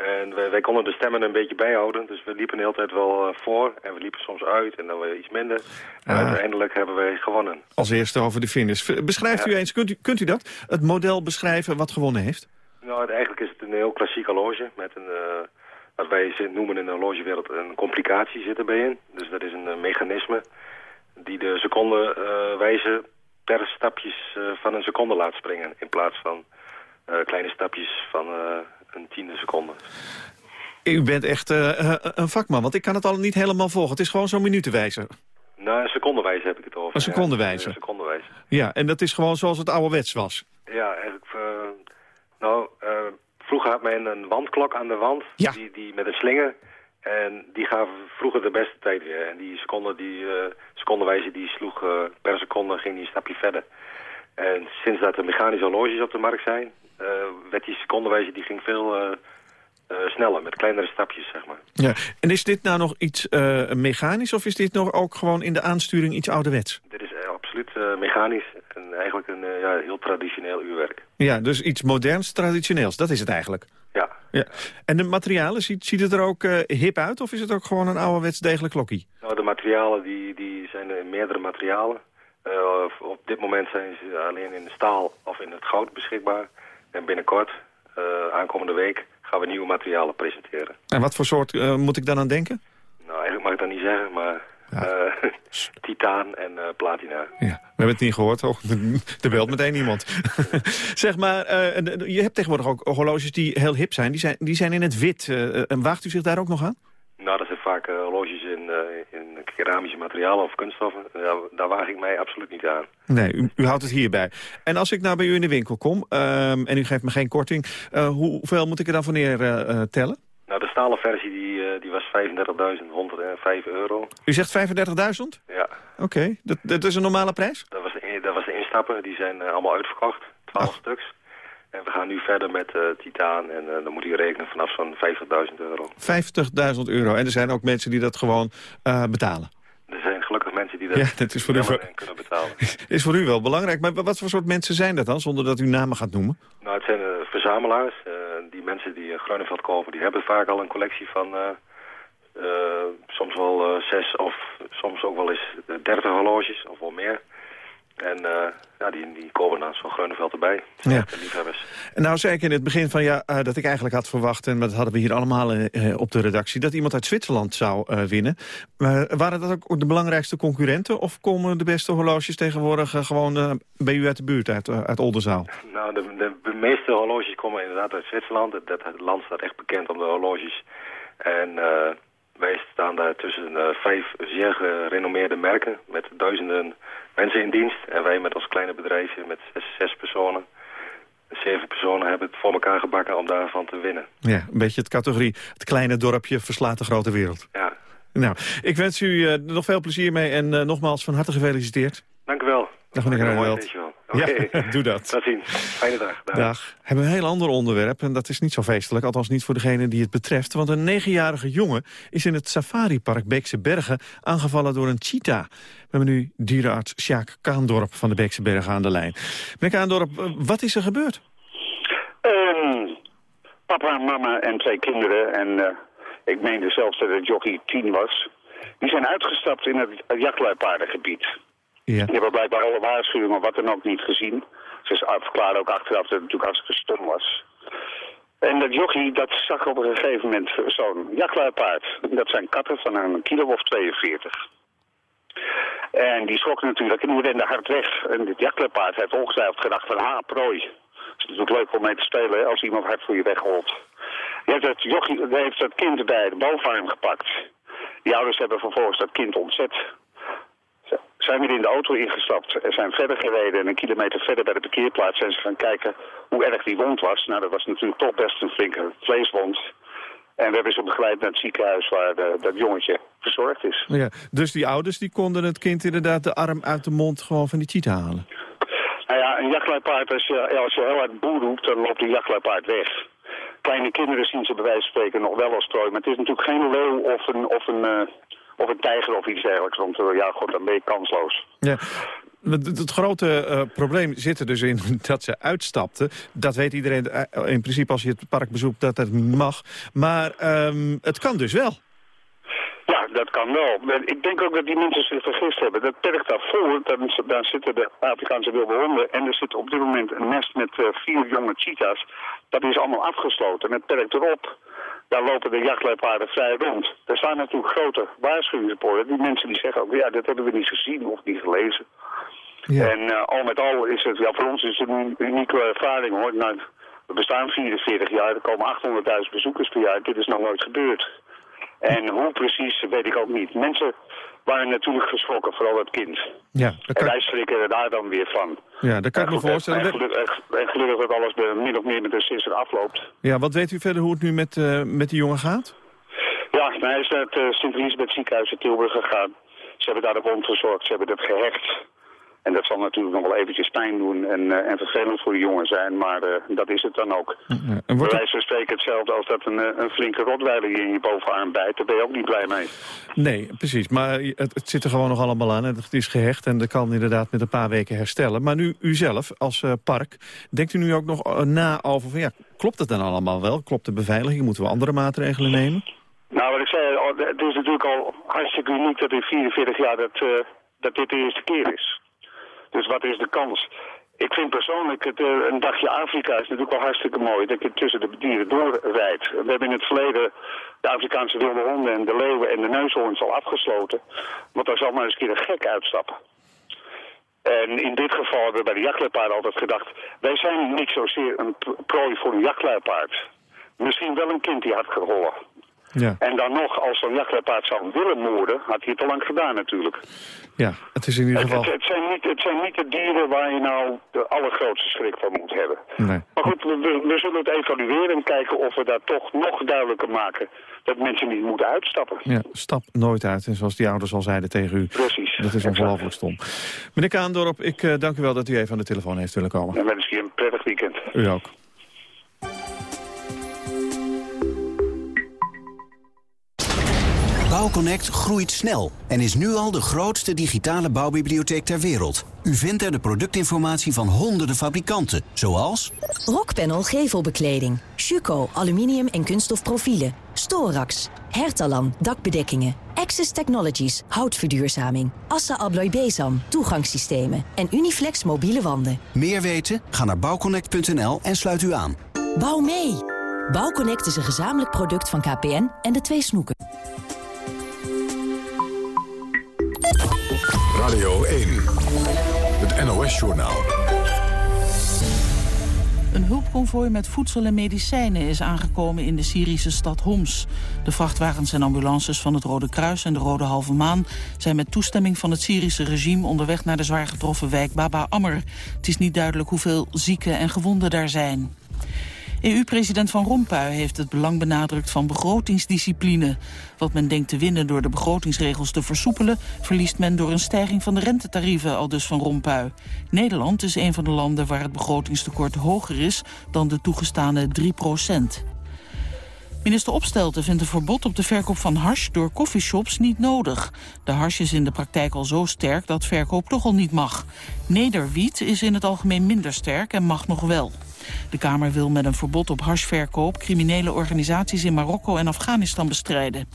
[SPEAKER 16] En wij, wij, konden de stemmen een beetje bijhouden. Dus we liepen de hele tijd wel voor. En we liepen soms uit en dan weer iets minder. En ah. uiteindelijk hebben wij gewonnen.
[SPEAKER 4] Als eerste over de finish. Beschrijft ja. u eens, kunt u, kunt u dat? Het model beschrijven wat gewonnen heeft?
[SPEAKER 16] Nou, eigenlijk is het een heel klassiek horloge. Met een, uh, wat wij noemen in de horlogewereld een complicatie zit erbij in. Dus dat is een uh, mechanisme die de seconde uh, wijze per stapjes van een seconde laat springen. In plaats van kleine stapjes van een tiende seconde.
[SPEAKER 4] U bent echt uh, een vakman, want ik kan het al niet helemaal volgen. Het is gewoon zo'n minutenwijzer.
[SPEAKER 16] Nou, een heb ik het over.
[SPEAKER 4] Een secondewijzer? Ja,
[SPEAKER 16] een.
[SPEAKER 4] Ja, en dat is gewoon zoals het ouderwets was?
[SPEAKER 16] Ja, eigenlijk... Uh, nou, uh, vroeger had men een wandklok aan de wand,
[SPEAKER 4] ja.
[SPEAKER 16] die, die met een slinger. En die gaven vroeger de beste tijd weer. En die seconde, die secondewijzer die sloeg per seconde, ging die een stapje verder. En sinds dat er mechanische horloges op de markt zijn, uh, werd die secondewijzer die ging veel uh, uh, sneller, met kleinere stapjes, zeg maar.
[SPEAKER 4] Ja. En is dit nou nog iets mechanisch of is dit nog ook gewoon in de aansturing iets ouderwets?
[SPEAKER 16] Dit is absoluut mechanisch en eigenlijk een ja, heel traditioneel uurwerk.
[SPEAKER 4] Ja, dus iets moderns, traditioneels, dat is het eigenlijk?
[SPEAKER 16] Ja.
[SPEAKER 4] Ja. En de materialen, ziet, ziet het er ook eh, hip uit of is het ook gewoon een ouderwets degelijk klokkie?
[SPEAKER 16] Nou, de materialen die, die zijn meerdere materialen. Uh, op dit moment zijn ze alleen in de staal of in het goud beschikbaar. En binnenkort, uh, aankomende week, gaan we nieuwe materialen presenteren.
[SPEAKER 4] En wat voor soort uh, moet ik dan aan denken?
[SPEAKER 16] Nou, eigenlijk mag ik dat niet zeggen, maar ja. titaan en platina.
[SPEAKER 4] Ja, we hebben het niet gehoord. Oh, er belt meteen iemand. zeg maar, je hebt tegenwoordig ook horloges die heel hip zijn. Die zijn, die zijn in het wit. en waagt u zich daar ook nog aan?
[SPEAKER 16] Nou, dat zijn vaak horloges in, in keramische materialen of kunststoffen. Ja, daar waag ik mij absoluut niet aan.
[SPEAKER 4] Nee, u, u, houdt het hierbij. En als ik nou bij u in de winkel kom um, en u geeft me geen korting... Uh, hoeveel moet ik er dan voor neer uh, tellen?
[SPEAKER 16] Nou, de stalen versie die, die was 35.105 euro.
[SPEAKER 4] U zegt 35.000?
[SPEAKER 16] Ja.
[SPEAKER 4] Oké, okay. dat, dat is een normale prijs?
[SPEAKER 16] Dat was de, dat was de instappen, die zijn allemaal uitverkocht. 12 Ach. stuks. En we gaan nu verder met uh, titaan en uh, dan moet je rekenen vanaf zo'n 50.000 euro.
[SPEAKER 4] 50.000 euro. En er zijn ook mensen die dat gewoon uh, betalen?
[SPEAKER 16] Er zijn gelukkig mensen die dat,
[SPEAKER 4] ja, dat is voor u
[SPEAKER 16] kunnen betalen.
[SPEAKER 4] is voor u wel belangrijk. Maar wat voor soort mensen zijn dat dan, zonder dat u namen gaat noemen?
[SPEAKER 16] Nou, het zijn verzamelaars. die mensen die een Groeneveld kopen, die hebben vaak al een collectie van... soms wel zes of soms ook wel eens dertig horloges of wel meer. En uh, ja, die, die komen dan zo'n Groeneveld erbij.
[SPEAKER 4] Ja.
[SPEAKER 16] Liefhebbers.
[SPEAKER 4] En nou zei ik in het begin van ja, uh, dat ik eigenlijk had verwacht... en dat hadden we hier allemaal uh, op de redactie... dat iemand uit Zwitserland zou winnen. Waren dat ook de belangrijkste concurrenten... of komen de beste horloges tegenwoordig gewoon bij u uit de buurt, uit, uit Oldenzaal?
[SPEAKER 16] Nou, de, de, de, meeste horloges komen inderdaad uit Zwitserland. Dat, land staat echt bekend om de horloges. En... wij staan daar tussen vijf zeer gerenommeerde merken met duizenden mensen in dienst. En wij met ons kleine bedrijfje met zes, zes personen, zeven personen hebben het voor elkaar gebakken om daarvan te winnen.
[SPEAKER 4] Ja, een beetje het categorie, het kleine dorpje verslaat de grote wereld.
[SPEAKER 16] Ja.
[SPEAKER 4] Nou, ik wens u uh, nog veel plezier mee en uh, nogmaals van harte gefeliciteerd.
[SPEAKER 16] Dank u wel.
[SPEAKER 4] Dag meneer Rijnveld.
[SPEAKER 16] Okay.
[SPEAKER 4] Ja, doe dat.
[SPEAKER 16] Tot ziens. Fijne dag.
[SPEAKER 4] Dag. dag. We hebben een heel ander onderwerp en dat is niet zo feestelijk. Althans niet voor degene die het betreft. Want een negenjarige jongen is in het safaripark Beekse Bergen aangevallen door een cheetah. We hebben nu dierenarts Sjaak Kaandorp van de Beekse Bergen aan de lijn. Meneer Kaandorp, wat is er gebeurd?
[SPEAKER 17] Um, papa, mama en twee kinderen. En uh, ik meende zelfs dat het jockey tien was. Die zijn uitgestapt in het jachtluipaardengebied.
[SPEAKER 4] Ja.
[SPEAKER 17] Die hebben blijkbaar alle waarschuwingen wat dan ook niet gezien. Ze verklaren ook achteraf dat het natuurlijk hartstikke stom was. En dat jochie, dat zag op een gegeven moment zo'n jachtluipaard. Dat zijn katten van een kilo of 42. En die schrok natuurlijk en die rende hard weg. En dit jachtluipaard heeft ongetwijfeld gedacht van, ha, prooi. Het is natuurlijk leuk om mee te spelen als iemand hard voor je wegholt. Die heeft dat, jochie, heeft dat kind bij de bovenarm gepakt. Die ouders hebben vervolgens dat kind ontzet zijn weer in de auto ingestapt en zijn verder gereden. En een kilometer verder bij de parkeerplaats zijn ze gaan kijken hoe erg die wond was. Nou, dat was natuurlijk toch best een flinke vleeswond. En we hebben ze begeleid naar het ziekenhuis waar de, dat jongetje verzorgd is.
[SPEAKER 4] Ja, dus die ouders die konden het kind inderdaad de arm uit de mond gewoon van die cheetah halen?
[SPEAKER 17] Nou ja, een jachtluipaard, als je, als je heel hard boer roept, dan loopt die jachtluipaard weg. Kleine kinderen zien ze bij wijze van spreken nog wel als prooi. Maar het is natuurlijk geen leeuw of een, of een, uh, of een tijger of iets dergelijks. Want uh, ja, god, dan ben je kansloos.
[SPEAKER 4] Ja. Het, grote uh, probleem zit er dus in dat ze uitstapten. Dat weet iedereen uh, in principe als je het park bezoekt dat dat niet mag. Maar um, het kan dus wel.
[SPEAKER 17] Ja, dat kan wel. Ik denk ook dat die mensen zich vergist hebben. Dat perk daarvoor, dan, daar zitten de Afrikaanse wilde honden... en er zit op dit moment een nest met uh, vier jonge cheetahs. Dat is allemaal afgesloten. En het perk erop, daar lopen de jachtluipaarden vrij rond. Er staan natuurlijk grote waarschuwingsborden. Die mensen die zeggen ook, ja, dat hebben we niet gezien of niet gelezen. Ja. En uh, al met al is het, ja, voor ons is het een unieke ervaring hoor. Nou, we bestaan 44 jaar, er komen 800.000 bezoekers per jaar. Dit is nog nooit gebeurd. En hoe precies, weet ik ook niet. Mensen waren natuurlijk geschrokken, vooral het kind.
[SPEAKER 4] Ja,
[SPEAKER 17] en wij schrikken daar dan weer van.
[SPEAKER 4] Ja, dat kan ik me voorstellen.
[SPEAKER 17] En gelukkig, en gelukkig dat alles min of meer met de sisser afloopt.
[SPEAKER 4] Ja, wat weet u verder hoe het nu met, uh, met die jongen gaat?
[SPEAKER 17] Ja, hij is naar het uh, Sint-Elisabeth ziekenhuis in Tilburg gegaan. Ze hebben daar de wond verzorgd, ze hebben dat gehecht. En dat zal natuurlijk nog wel eventjes pijn doen en, en vervelend voor de jongen zijn, maar dat is het dan ook. Ja, en wordt Bij wijze van spreken hetzelfde als dat een, een flinke rotweiler je in je bovenarm bijt, daar ben je ook niet blij mee.
[SPEAKER 4] Nee, precies. Maar het, het, zit er gewoon nog allemaal aan. Het is gehecht en dat kan inderdaad met een paar weken herstellen. Maar nu u zelf als park, denkt u nu ook nog na over van ja, klopt het dan allemaal wel? Klopt de beveiliging? Moeten we andere maatregelen nemen?
[SPEAKER 17] Nou, wat ik zei, het is natuurlijk al hartstikke uniek dat in 44 jaar dat, dat dit de eerste keer is. Dus wat is de kans? Ik vind persoonlijk, het, uh, een dagje Afrika is natuurlijk wel hartstikke mooi. Dat je tussen de dieren doorrijdt. We hebben in het verleden de Afrikaanse wilde honden en de leeuwen en de neushoorns al afgesloten. Want daar zal maar eens een keer een gek uitstappen. En in dit geval hebben we bij de jachtluipaard altijd gedacht... wij zijn niet zozeer een prooi voor een jachtluipaard. Misschien wel een kind die had gerollen. Ja. En dan nog, als zo'n jachtlepaard zou willen moorden, had hij het al lang gedaan natuurlijk.
[SPEAKER 4] Ja, het is in ieder geval...
[SPEAKER 17] Het, het, zijn, niet, het zijn niet de dieren waar je nou de allergrootste schrik van moet hebben. Nee. Maar goed, we, we, zullen het evalueren en kijken of we daar toch nog duidelijker maken dat mensen niet moeten uitstappen.
[SPEAKER 4] Ja, stap nooit uit. En zoals die ouders al zeiden tegen u.
[SPEAKER 17] Precies.
[SPEAKER 4] Dat is ongelooflijk stom. Meneer Kaandorp, ik uh, dank u wel dat u even aan de telefoon heeft willen komen.
[SPEAKER 17] En wens u een prettig weekend.
[SPEAKER 4] U ook.
[SPEAKER 18] Bouwconnect groeit snel en is nu al de grootste digitale bouwbibliotheek ter wereld. U vindt er de productinformatie van honderden fabrikanten, zoals...
[SPEAKER 19] Rockpanel gevelbekleding, Schuko aluminium en kunststof profielen, Storax, Hertalan dakbedekkingen, Access Technologies houtverduurzaming, Assa Abloy Bezam toegangssystemen en Uniflex mobiele wanden.
[SPEAKER 18] Meer weten? Ga naar bouwconnect.nl en sluit u aan.
[SPEAKER 19] Bouw mee! Bouwconnect is een gezamenlijk product van KPN en de twee snoeken.
[SPEAKER 1] Radio 1, het NOS-journaal.
[SPEAKER 2] Een hulpconvooi met voedsel en medicijnen is aangekomen in de Syrische stad Homs. De vrachtwagens en ambulances van het Rode Kruis en de Rode Halve Maan... zijn met toestemming van het Syrische regime onderweg naar de zwaar getroffen wijk Baba Ammer. Het is niet duidelijk hoeveel zieken en gewonden daar zijn. EU-president Van Rompuy heeft het belang benadrukt van begrotingsdiscipline. Wat men denkt te winnen door de begrotingsregels te versoepelen... verliest men door een stijging van de rentetarieven, al dus Van Rompuy. Nederland is een van de landen waar het begrotingstekort hoger is... dan de toegestane 3 procent. Minister Opstelten vindt een verbod op de verkoop van hash door coffeeshops niet nodig. De hash is in de praktijk al zo sterk dat verkoop toch al niet mag. Nederwiet is in het algemeen minder sterk en mag nog wel. De Kamer wil met een verbod op hashverkoop criminele organisaties in Marokko en Afghanistan bestrijden.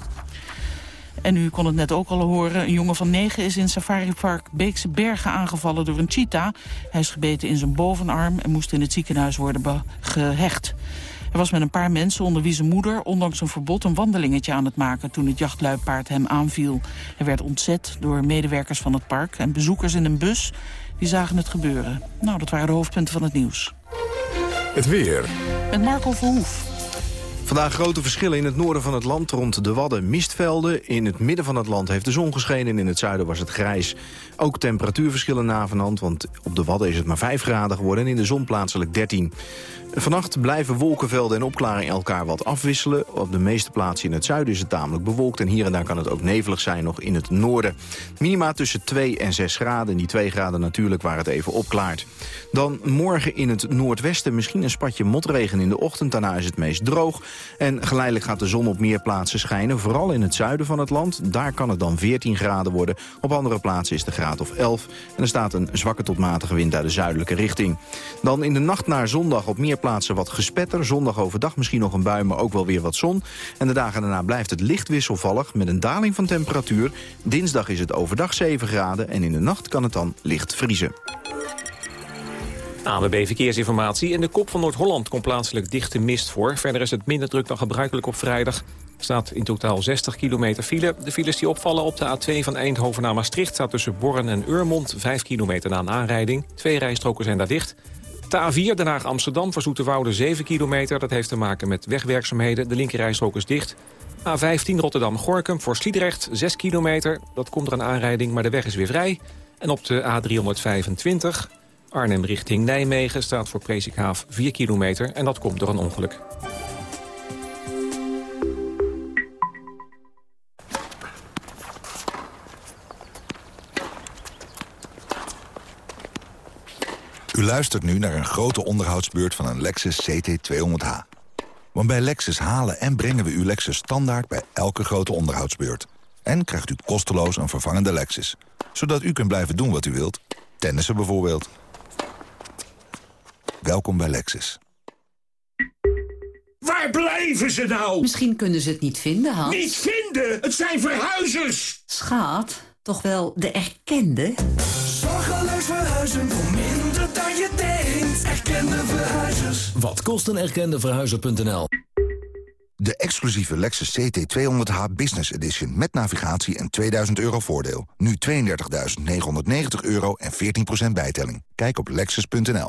[SPEAKER 2] En u kon het net ook al horen, een jongen van negen is in safaripark Beekse Bergen aangevallen door een cheetah. Hij is gebeten in zijn bovenarm en moest in het ziekenhuis worden gehecht. Hij was met een paar mensen onder wie zijn moeder ondanks een verbod een wandelingetje aan het maken toen het jachtluipaard hem aanviel. Hij werd ontzet door medewerkers van het park en bezoekers in een bus die zagen het gebeuren. Nou, dat waren de hoofdpunten van het nieuws.
[SPEAKER 1] Het weer.
[SPEAKER 2] Met Marco Verhoef.
[SPEAKER 20] Vandaag grote verschillen in het noorden van het land rond de Wadden mistvelden. In het midden van het land heeft de zon geschenen en in het zuiden was het grijs. Ook temperatuurverschillen na want op de Wadden is het maar 5 graden geworden... en in de zon plaatselijk 13. Vannacht blijven wolkenvelden en opklaringen elkaar wat afwisselen. Op de meeste plaatsen in het zuiden is het tamelijk bewolkt... en hier en daar kan het ook nevelig zijn nog in het noorden. Minima tussen 2 en 6 graden. En die 2 graden natuurlijk waar het even opklaart. Dan morgen in het noordwesten misschien een spatje motregen in de ochtend. Daarna is het meest droog. En geleidelijk gaat de zon op meer plaatsen schijnen. Vooral in het zuiden van het land. Daar kan het dan 14 graden worden. Op andere plaatsen is de graad of 11. En er staat een zwakke tot matige wind uit de zuidelijke richting. Dan in de nacht naar zondag op meer plaatsen wat gespetter. Zondag overdag misschien nog een bui, maar ook wel weer wat zon. En de dagen daarna blijft het licht wisselvallig met een daling van temperatuur. Dinsdag is het overdag 7 graden en in de nacht kan het dan licht vriezen.
[SPEAKER 3] ANWB Verkeersinformatie. In de kop van Noord-Holland komt plaatselijk dichte mist voor. Verder is het minder druk dan gebruikelijk op vrijdag. Er staat in totaal 60 kilometer file. De files die opvallen op de A2 van Eindhoven naar Maastricht... staat tussen Borren en Urmond 5 kilometer na een aanrijding. Twee rijstroken zijn daar dicht. De A4 Den Haag-Amsterdam voor Zoeterwoude 7 kilometer. Dat heeft te maken met wegwerkzaamheden. De linkerrijstrook is dicht. A15 Rotterdam-Gorkum voor Sliedrecht 6 kilometer. Dat komt er een aanrijding, maar de weg is weer vrij. En op de A325 Arnhem richting Nijmegen staat voor Presikhaaf 4 kilometer. En dat komt door een ongeluk.
[SPEAKER 21] U luistert nu naar een grote onderhoudsbeurt van een Lexus CT200H. Want bij Lexus halen en brengen we uw Lexus standaard bij elke grote onderhoudsbeurt. En krijgt u kosteloos een vervangende Lexus. Zodat u kunt blijven doen wat u wilt. Tennissen bijvoorbeeld. Welkom bij Lexus.
[SPEAKER 22] Waar blijven ze nou?
[SPEAKER 23] Misschien kunnen ze het niet vinden, Hans.
[SPEAKER 22] Niet vinden? Het zijn verhuizers!
[SPEAKER 23] Schaat, toch wel de erkende?
[SPEAKER 22] Zorgeloos verhuizen voor minder dan je denkt. Erkende verhuizers.
[SPEAKER 24] Wat kost een erkende verhuizer.nl?
[SPEAKER 21] De exclusieve Lexus CT200H Business Edition met navigatie en 2000 euro voordeel. Nu 32.990 euro en 14% bijtelling. Kijk op lexus.nl.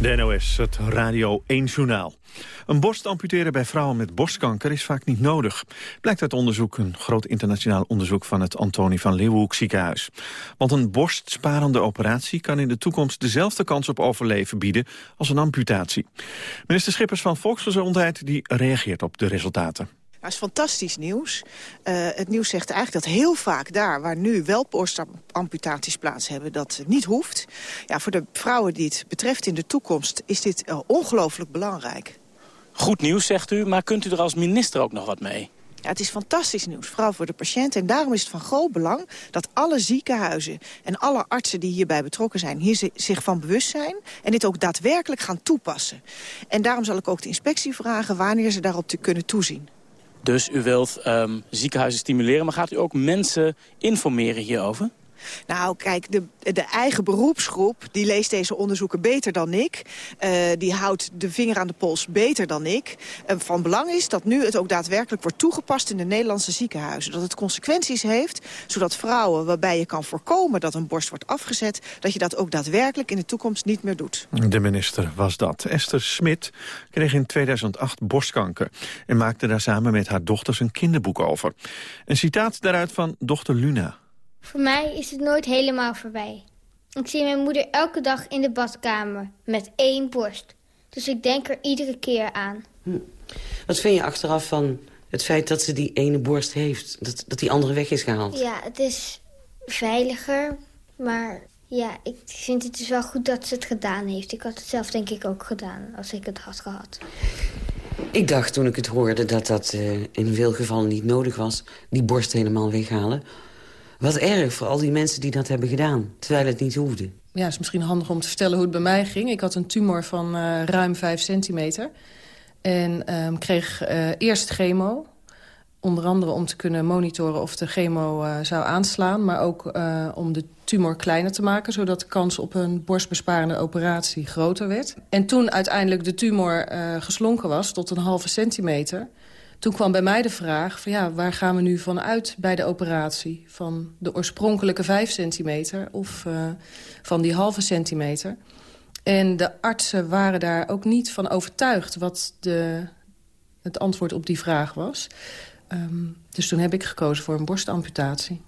[SPEAKER 4] De NOS, het Radio 1 Journaal. Een borst amputeren bij vrouwen met borstkanker is vaak niet nodig. Blijkt uit onderzoek, een groot internationaal onderzoek van het Antonie van Leeuwenhoek ziekenhuis. Want een borstsparende operatie kan in de toekomst dezelfde kans op overleven bieden als een amputatie. Minister Schippers van Volksgezondheid die reageert op de resultaten.
[SPEAKER 25] Dat is fantastisch nieuws. Uh, het nieuws zegt eigenlijk dat heel vaak daar waar nu wel borstamputaties plaats hebben... dat niet hoeft. Ja, voor de vrouwen die het betreft in de toekomst is dit uh, ongelooflijk belangrijk.
[SPEAKER 26] Goed nieuws, zegt u, maar kunt u er als minister ook nog wat mee?
[SPEAKER 25] Ja, het is fantastisch nieuws, vooral voor de patiënt. En daarom is het van groot belang dat alle ziekenhuizen en alle artsen die hierbij betrokken zijn... hier zich van bewust zijn en dit ook daadwerkelijk gaan toepassen. En daarom zal ik ook de inspectie vragen wanneer ze daarop te kunnen toezien.
[SPEAKER 26] Dus u wilt um, ziekenhuizen stimuleren, maar gaat u ook mensen informeren hierover?
[SPEAKER 25] Nou, kijk, de, de eigen beroepsgroep die leest deze onderzoeken beter dan ik. Uh, die houdt de vinger aan de pols beter dan ik. Uh, van belang is dat nu het ook daadwerkelijk wordt toegepast in de Nederlandse ziekenhuizen. Dat het consequenties heeft, zodat vrouwen waarbij je kan voorkomen dat een borst wordt afgezet... dat je dat ook daadwerkelijk in de toekomst niet meer doet.
[SPEAKER 4] De minister was dat. Esther Smit kreeg in 2008 borstkanker... en maakte daar samen met haar dochters een kinderboek over. Een citaat daaruit van dochter Luna.
[SPEAKER 27] Voor mij is het nooit helemaal voorbij. Ik zie mijn moeder elke dag in de badkamer met één borst. Dus ik denk er iedere keer aan.
[SPEAKER 28] Hm. Wat vind je achteraf van het feit dat ze die ene borst heeft? Dat, dat die andere weg is gehaald?
[SPEAKER 27] Ja, het is veiliger. Maar ja, ik vind het dus wel goed dat ze het gedaan heeft. Ik had het zelf denk ik ook gedaan als ik het had gehad.
[SPEAKER 28] Ik dacht toen ik het hoorde dat dat uh, in veel gevallen niet nodig was. Die borst helemaal weghalen. Wat erg voor al die mensen die dat hebben gedaan, terwijl het niet hoefde.
[SPEAKER 29] Ja, het is misschien handig om te vertellen hoe het bij mij ging. Ik had een tumor van uh, ruim 5 centimeter. En um, kreeg uh, eerst chemo. Onder andere om te kunnen monitoren of de chemo uh, zou aanslaan. Maar ook om de tumor kleiner te maken. Zodat de kans op een borstbesparende operatie groter werd. En toen uiteindelijk de tumor geslonken was tot een halve centimeter toen kwam bij mij de vraag van ja, waar gaan we nu van uit bij de operatie? Van de oorspronkelijke 5 centimeter of uh, van die halve centimeter? En de artsen waren daar ook niet van overtuigd wat de, het antwoord op die vraag was. Um, dus toen heb ik gekozen voor een borstamputatie.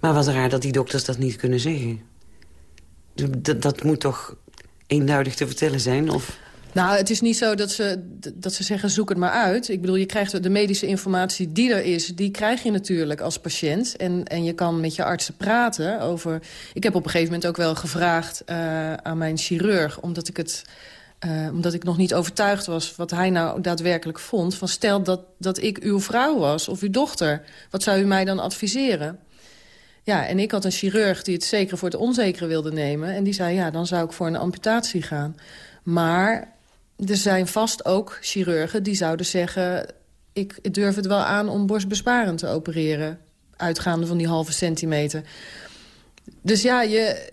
[SPEAKER 28] Maar wat raar dat die dokters dat niet kunnen zeggen. Dat, dat moet toch eenduidig te vertellen zijn? Of...
[SPEAKER 29] Nou, het is niet zo dat ze, dat ze zeggen zoek het maar uit. Ik bedoel, je krijgt de medische informatie die er is... die krijg je natuurlijk als patiënt. En, en je kan met je artsen praten over... Ik heb op een gegeven moment ook wel gevraagd uh, aan mijn chirurg... omdat ik het... Uh, omdat ik nog niet overtuigd was wat hij nou daadwerkelijk vond. Van stel dat, dat ik uw vrouw was of uw dochter. Wat zou u mij dan adviseren? Ja, en ik had een chirurg die het zekere voor het onzekere wilde nemen. En die zei, ja, dan zou ik voor een amputatie gaan. Maar er zijn vast ook chirurgen die zouden zeggen... ik durf het wel aan om borstbesparend te opereren. Uitgaande van die halve centimeter. Dus ja, je,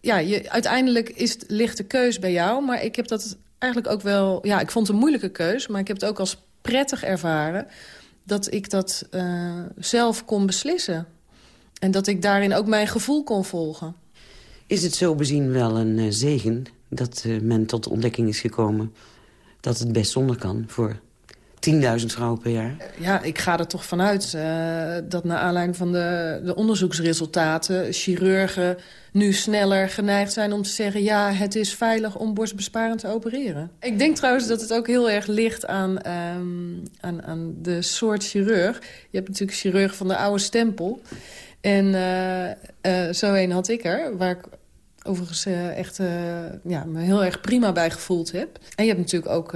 [SPEAKER 29] ja je, uiteindelijk is, ligt de keus bij jou. Maar ik heb dat eigenlijk ook wel... Ja, ik vond het een moeilijke keus, maar ik heb het ook als prettig ervaren... dat ik dat uh, zelf kon beslissen. en dat ik daarin ook mijn gevoel kon volgen.
[SPEAKER 28] Is het zo bezien wel een uh, zegen dat uh, men tot de ontdekking is gekomen... dat het best zonder kan voor 10.000 vrouwen per jaar?
[SPEAKER 29] Ja, ik ga er toch vanuit uh, dat naar aanleiding van de, de onderzoeksresultaten... chirurgen nu sneller geneigd zijn om te zeggen... ja, het is veilig om borstbesparend te opereren. Ik denk trouwens dat het ook heel erg ligt aan, um, aan, aan de soort chirurg. Je hebt natuurlijk chirurg van de oude stempel... En uh, zo een had ik er, waar ik overigens uh, echt ja, me heel erg prima bij gevoeld heb. En je hebt natuurlijk ook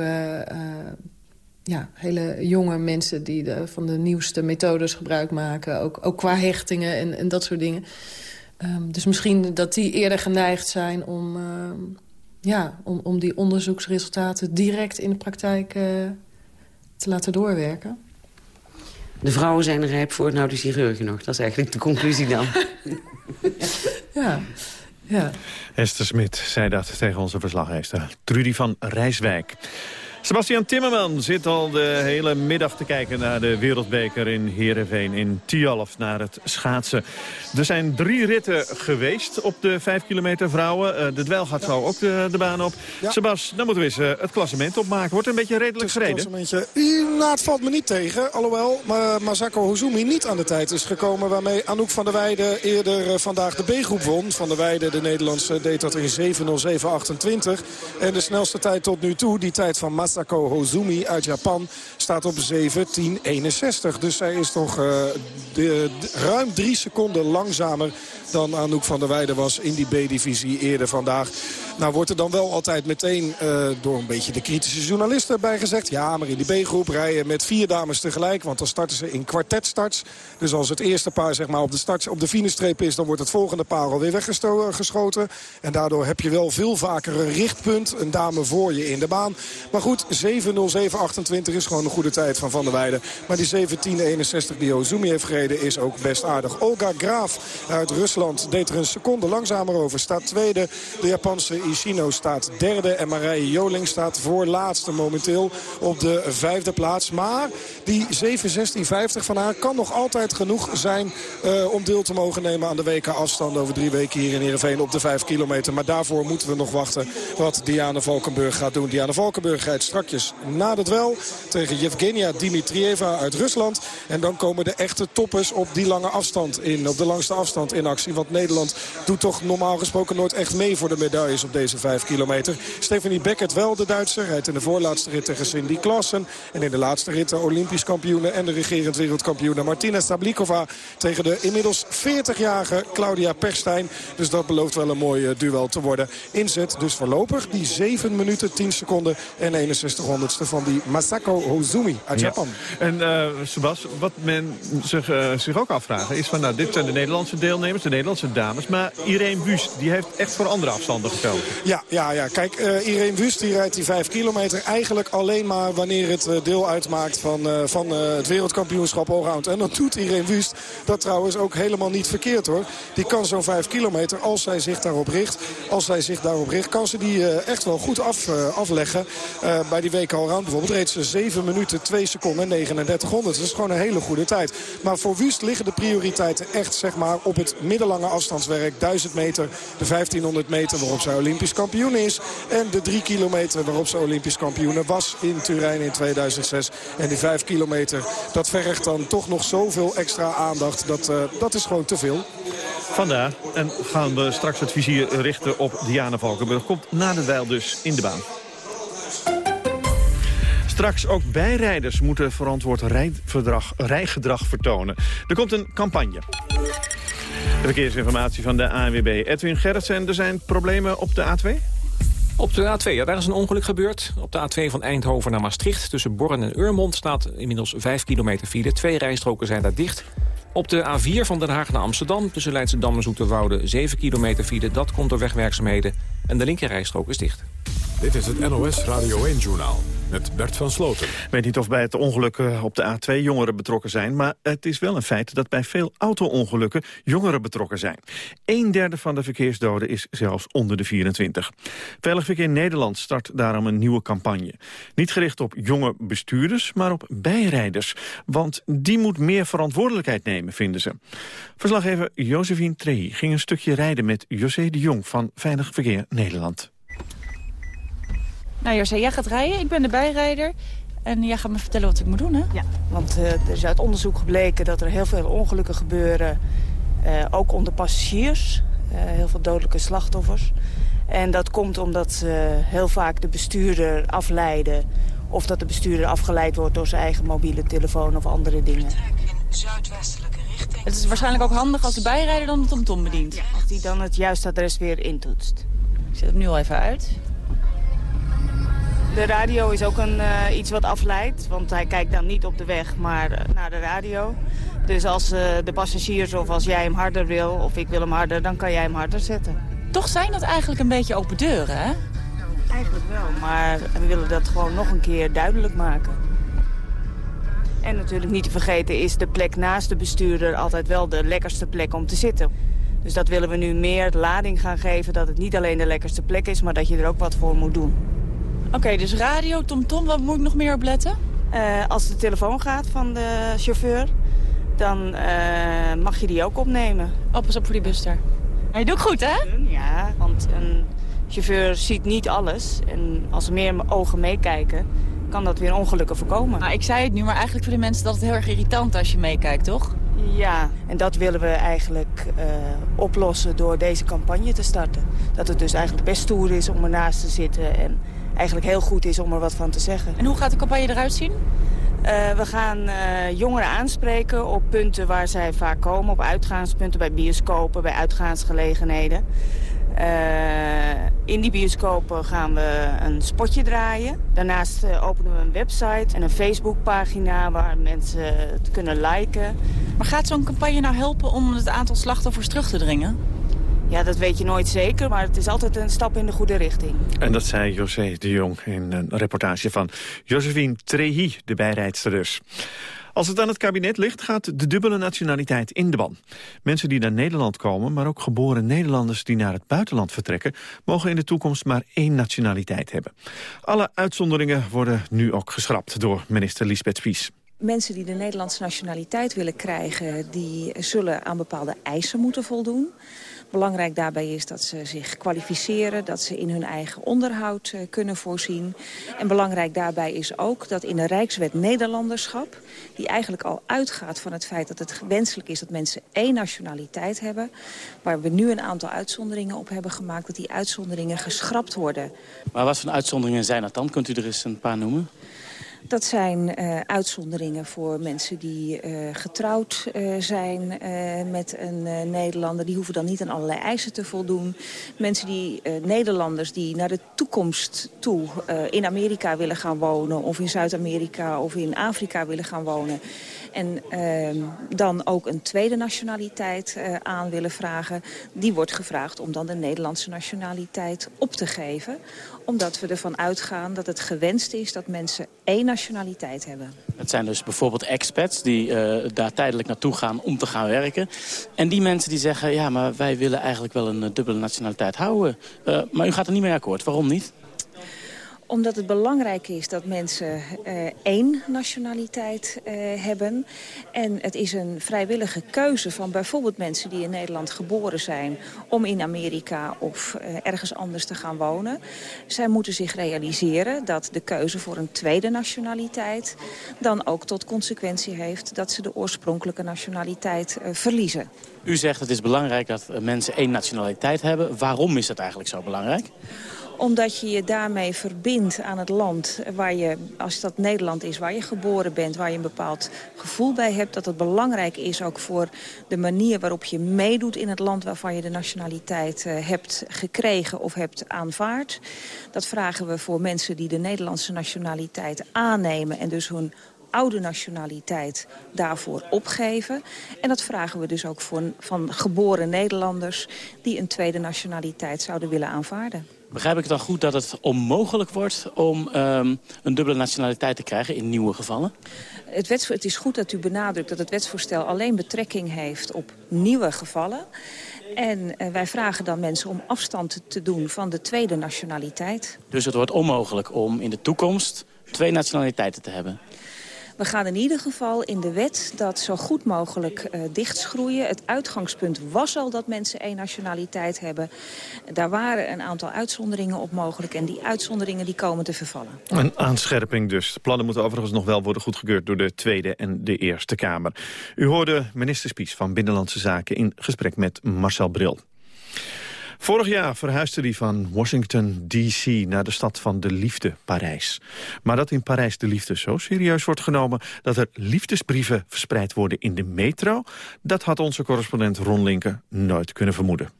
[SPEAKER 29] ja, hele jonge mensen die de, van de nieuwste methodes gebruik maken. Ook, ook qua hechtingen en, en dat soort dingen. Um, dus misschien dat die eerder geneigd zijn om, ja, om, om die onderzoeksresultaten direct in de praktijk te laten doorwerken.
[SPEAKER 28] De vrouwen zijn er rijp voor, nou de chirurgen nog. Dat is eigenlijk de conclusie dan.
[SPEAKER 29] ja, ja.
[SPEAKER 4] Esther Smit zei dat tegen onze verslaggever Trudy van Rijswijk. Sebastian Timmerman zit al de hele middag te kijken naar de wereldbeker in Heerenveen in Tialf, naar het schaatsen. Er zijn drie ritten geweest op de vijf kilometer vrouwen. Uh, de dweil gaat zo ook de, de, baan op. Ja. Sebas, dan moeten we eens uh, het klassement opmaken. Wordt een beetje redelijk gereden?
[SPEAKER 15] Nou, het valt me niet tegen. Alhoewel maar Masako Hozumi niet aan de tijd is gekomen. Waarmee Anouk van der Weijden eerder uh, vandaag de B-groep won. Van der Weijden, de Nederlandse, deed dat in 7.07.28. En de snelste tijd tot nu toe, die tijd van Masako Hozumi uit Japan staat op 17.61. Dus zij is toch de, ruim drie seconden langzamer dan Anouk van der Weijden was in die B-divisie eerder vandaag. Nou wordt er dan wel altijd meteen uh, door een beetje de kritische journalisten bij gezegd... ja, maar in die B-groep rijden met vier dames tegelijk... want dan starten ze in kwartetstarts. Dus als het eerste paar zeg maar, op de, op de finestreep is... dan wordt het volgende paar alweer weggeschoten. En daardoor heb je wel veel vaker een richtpunt. Een dame voor je in de baan. Maar goed, 7.07.28 is gewoon een goede tijd van Van der Weijden. Maar die 17.61 die Ozumi heeft gereden is ook best aardig. Olga Graaf uit Rusland deed er een seconde langzamer over. Staat tweede. De Japanse Ishino staat derde. En Marije Joling staat voorlaatste momenteel op de vijfde plaats. Maar die 7.16.50 van haar kan nog altijd genoeg zijn... Uh, om deel te mogen nemen aan de WK-afstand over drie weken hier in Heerenveen op de vijf kilometer. Maar daarvoor moeten we nog wachten wat Diana Valkenburg gaat doen. Diana Valkenburg rijdt strakjes na de wel tegen Yevgenia Dimitrieva uit Rusland. En dan komen de echte toppers op die lange afstand in, op de langste afstand in actie. Want Nederland doet toch normaal gesproken nooit echt mee voor de medailles op deze 5 kilometer. Stephanie Beckert wel, de Duitser, rijdt in de voorlaatste rit tegen Cindy Klassen. En in de laatste rit de Olympisch kampioene en de regerend wereldkampioene Martina Stablikova tegen de inmiddels 40-jarige Claudia Perstein. Dus dat belooft wel een mooi eh, duel te worden. Inzet dus voorlopig die 7 minuten 10 seconden en 71 6600ste van die Masako Hozumi uit. Japan.
[SPEAKER 4] En eh, uh, Sebas, wat men zich, eh, zich ook afvraagt is van... nou, dit zijn de Nederlandse deelnemers, de Nederlandse dames... maar Irene Wust, die heeft echt voor andere afstanden gekozen.
[SPEAKER 15] Ja, ja, ja. Kijk, uh, Irene Wust die rijdt die 5 kilometer... eigenlijk alleen maar wanneer het deel uitmaakt van, van het wereldkampioenschap allround. En dan doet Irene Wust. Dat trouwens ook helemaal niet verkeerd, hoor. Die kan zo'n 5 kilometer, als zij zich daarop richt... als zij zich daarop richt, kan ze die echt wel goed af, afleggen bij die week allround bijvoorbeeld reed ze 7 minuten, 2 seconden en 39 honderd. Dat is gewoon een hele goede tijd. Maar voor Wust liggen de prioriteiten echt zeg maar, op het middellange afstandswerk. 1000 meter, de 1500 meter waarop zij Olympisch kampioen is. En de 3 kilometer waarop ze Olympisch kampioen was in Turijn in 2006. En die 5 kilometer, dat vergt dan toch nog zoveel extra aandacht. Dat, uh, dat is gewoon te veel.
[SPEAKER 4] Vandaar. En gaan we straks het vizier richten op Diana Valkenburg. Komt na de wijl dus in de baan. Straks ook bijrijders moeten verantwoord rijgedrag vertonen. Er komt een campagne. Verkeersinformatie van de ANWB. Edwin Gerritsen, er zijn problemen op de A2?
[SPEAKER 3] Op de A2, ja, daar is een ongeluk gebeurd. Op de A2 van Eindhoven naar Maastricht tussen Borren en Urmond staat inmiddels 5 kilometer file. Twee rijstroken zijn daar dicht. Op de A4 van Den Haag naar Amsterdam tussen Leidschendam en Zoeterwoude 7 kilometer file. Dat komt door wegwerkzaamheden en de linkerrijstrook is dicht.
[SPEAKER 1] Dit is het NOS Radio 1-journaal met Bert van Sloten. Ik
[SPEAKER 4] weet niet of bij het ongeluk eh, op de A2 jongeren betrokken zijn... maar het is wel een feit dat bij veel auto-ongelukken jongeren betrokken zijn. Een derde van de verkeersdoden is zelfs onder de 24. Veilig Verkeer Nederland start daarom een nieuwe campagne. Niet gericht op jonge bestuurders, maar op bijrijders. Want die moet meer verantwoordelijkheid nemen, vinden ze. Verslaggever Josephine Trehi ging een stukje rijden met José de Jong van Veilig Verkeer Nederland.
[SPEAKER 30] Nou José, jij gaat rijden, ik ben de bijrijder. En jij gaat me vertellen wat ik moet doen, hè?
[SPEAKER 31] Ja, want uh, er is uit onderzoek gebleken dat er heel veel ongelukken gebeuren. Uh, ook onder passagiers. Uh, heel veel dodelijke slachtoffers. En dat komt omdat ze heel vaak de bestuurder afleiden... of dat de bestuurder afgeleid wordt door zijn eigen mobiele telefoon of andere dingen.
[SPEAKER 30] zuidwestelijke richting. Het is waarschijnlijk ook handig als de bijrijder dan de TomTom bedient. Ja,
[SPEAKER 31] als die dan het juiste adres weer intoetst.
[SPEAKER 30] Ik zet hem nu al even uit.
[SPEAKER 31] De radio is ook een, uh, iets wat afleidt, want hij kijkt dan niet op de weg, maar uh, naar de radio. Dus als uh, de passagiers of als jij hem harder wil of ik wil hem harder, dan kan jij hem harder zetten.
[SPEAKER 30] Toch zijn dat eigenlijk een beetje open deuren, hè?
[SPEAKER 31] Eigenlijk wel, maar we willen dat gewoon nog een keer duidelijk maken. En natuurlijk niet te vergeten is de plek naast de bestuurder altijd wel de lekkerste plek om te zitten. Dus dat willen we nu meer lading gaan geven, dat het niet alleen de lekkerste plek is, maar dat je er ook wat voor moet doen.
[SPEAKER 30] Oké, dus radio, TomTom, -tom, wat moet ik nog meer op letten?
[SPEAKER 31] Uh, als de telefoon gaat van de chauffeur, dan uh, mag je die ook opnemen.
[SPEAKER 30] Oh, pas op voor die buster. Maar je doet goed, hè?
[SPEAKER 31] Ja, want een chauffeur ziet niet alles. En als er meer ogen meekijken, kan dat weer ongelukken voorkomen.
[SPEAKER 30] Maar ik zei het nu, maar eigenlijk voor de mensen dat het heel erg irritant als je meekijkt, toch?
[SPEAKER 31] Ja, en dat willen we eigenlijk uh, oplossen door deze campagne te starten. Dat het dus eigenlijk best stoer is om ernaast te zitten en eigenlijk heel goed is om er wat van te zeggen.
[SPEAKER 30] En hoe gaat de campagne eruit zien?
[SPEAKER 31] Uh, we gaan uh, jongeren aanspreken op punten waar zij vaak komen. Op uitgaanspunten, bij bioscopen, bij uitgaansgelegenheden. Uh, in die bioscopen gaan we een spotje draaien. Daarnaast openen we een website en een Facebookpagina waar mensen het kunnen liken.
[SPEAKER 30] Maar gaat zo'n campagne nou helpen om het aantal slachtoffers terug te dringen?
[SPEAKER 31] Ja, dat weet je nooit zeker, maar het is altijd een stap in de goede richting.
[SPEAKER 4] En dat zei José de Jong in een reportage van Josephine Trehi, de bijrijdster dus. Als het aan het kabinet ligt, gaat de dubbele nationaliteit in de ban. Mensen die naar Nederland komen, maar ook geboren Nederlanders die naar het buitenland vertrekken, mogen in de toekomst maar één nationaliteit hebben. Alle uitzonderingen worden nu ook geschrapt door minister Lisbeth Spies.
[SPEAKER 32] Mensen die de Nederlandse nationaliteit willen krijgen... die zullen aan bepaalde eisen moeten voldoen. Belangrijk daarbij is dat ze zich kwalificeren, dat ze in hun eigen onderhoud uh, kunnen voorzien. En belangrijk daarbij is ook dat in de Rijkswet Nederlanderschap... die eigenlijk al uitgaat van het feit dat het wenselijk is dat mensen één nationaliteit hebben... waar we nu een aantal uitzonderingen op hebben gemaakt... dat die uitzonderingen geschrapt worden.
[SPEAKER 26] Maar wat voor uitzonderingen zijn dat dan? Kunt u er eens een paar noemen?
[SPEAKER 32] Dat zijn uh, uitzonderingen voor mensen die uh, getrouwd uh, zijn met een Nederlander. Die hoeven dan niet aan allerlei eisen te voldoen. Mensen die, Nederlanders die naar de toekomst toe in Amerika willen gaan wonen... of in Zuid-Amerika of in Afrika willen gaan wonen... En uh, dan ook een tweede nationaliteit aan willen vragen. Die wordt gevraagd om dan de Nederlandse nationaliteit op te geven. Omdat we ervan uitgaan dat het gewenst is dat mensen één nationaliteit hebben.
[SPEAKER 26] Het zijn dus bijvoorbeeld expats die uh, daar tijdelijk naartoe gaan om te gaan werken. En die mensen die zeggen, ja, maar wij willen eigenlijk wel een dubbele nationaliteit houden. Uh, maar u gaat er niet mee akkoord. Waarom niet?
[SPEAKER 32] Omdat het belangrijk is dat mensen uh, één nationaliteit uh, hebben. En het is een vrijwillige keuze van bijvoorbeeld mensen die in Nederland geboren zijn... om in Amerika of uh, ergens anders te gaan wonen. Zij moeten zich realiseren dat de keuze voor een tweede nationaliteit... dan ook tot consequentie heeft dat ze de oorspronkelijke nationaliteit verliezen.
[SPEAKER 26] U zegt het is belangrijk dat mensen één nationaliteit hebben. Waarom is dat eigenlijk zo belangrijk?
[SPEAKER 32] Omdat je je daarmee verbindt aan het land waar je, als dat Nederland is, waar je geboren bent, waar je een bepaald gevoel bij hebt. Dat het belangrijk is ook voor de manier waarop je meedoet in het land waarvan je de nationaliteit uh, hebt gekregen of hebt aanvaard. Dat vragen we voor mensen die de Nederlandse nationaliteit aannemen en dus hun oude nationaliteit daarvoor opgeven. En dat vragen we dus ook voor, van geboren Nederlanders... die een tweede nationaliteit zouden willen aanvaarden.
[SPEAKER 26] Begrijp ik dan goed dat het onmogelijk wordt om ehm, een dubbele nationaliteit te krijgen in nieuwe gevallen?
[SPEAKER 32] Het, wets, het is goed dat u benadrukt dat het wetsvoorstel alleen betrekking heeft op nieuwe gevallen. En uh, wij vragen dan mensen om afstand te doen van de tweede nationaliteit.
[SPEAKER 26] Dus het wordt onmogelijk om in de toekomst twee nationaliteiten te hebben?
[SPEAKER 32] We gaan in ieder geval in de wet dat zo goed mogelijk uh, dichtschroeien. Het uitgangspunt was al dat mensen één nationaliteit hebben. Daar waren een aantal uitzonderingen op mogelijk. En die uitzonderingen die komen te vervallen.
[SPEAKER 4] Een aanscherping dus. De plannen moeten overigens nog wel worden goedgekeurd... door de Tweede en de Eerste Kamer. U hoorde minister Spies van Binnenlandse Zaken... in gesprek met Marcel Bril. Vorig jaar verhuisde hij van Washington D.C. naar de stad van de liefde, Parijs. Maar dat in Parijs de liefde zo serieus wordt genomen... dat er liefdesbrieven verspreid worden in de metro... dat had onze correspondent Ron Linken nooit kunnen vermoeden.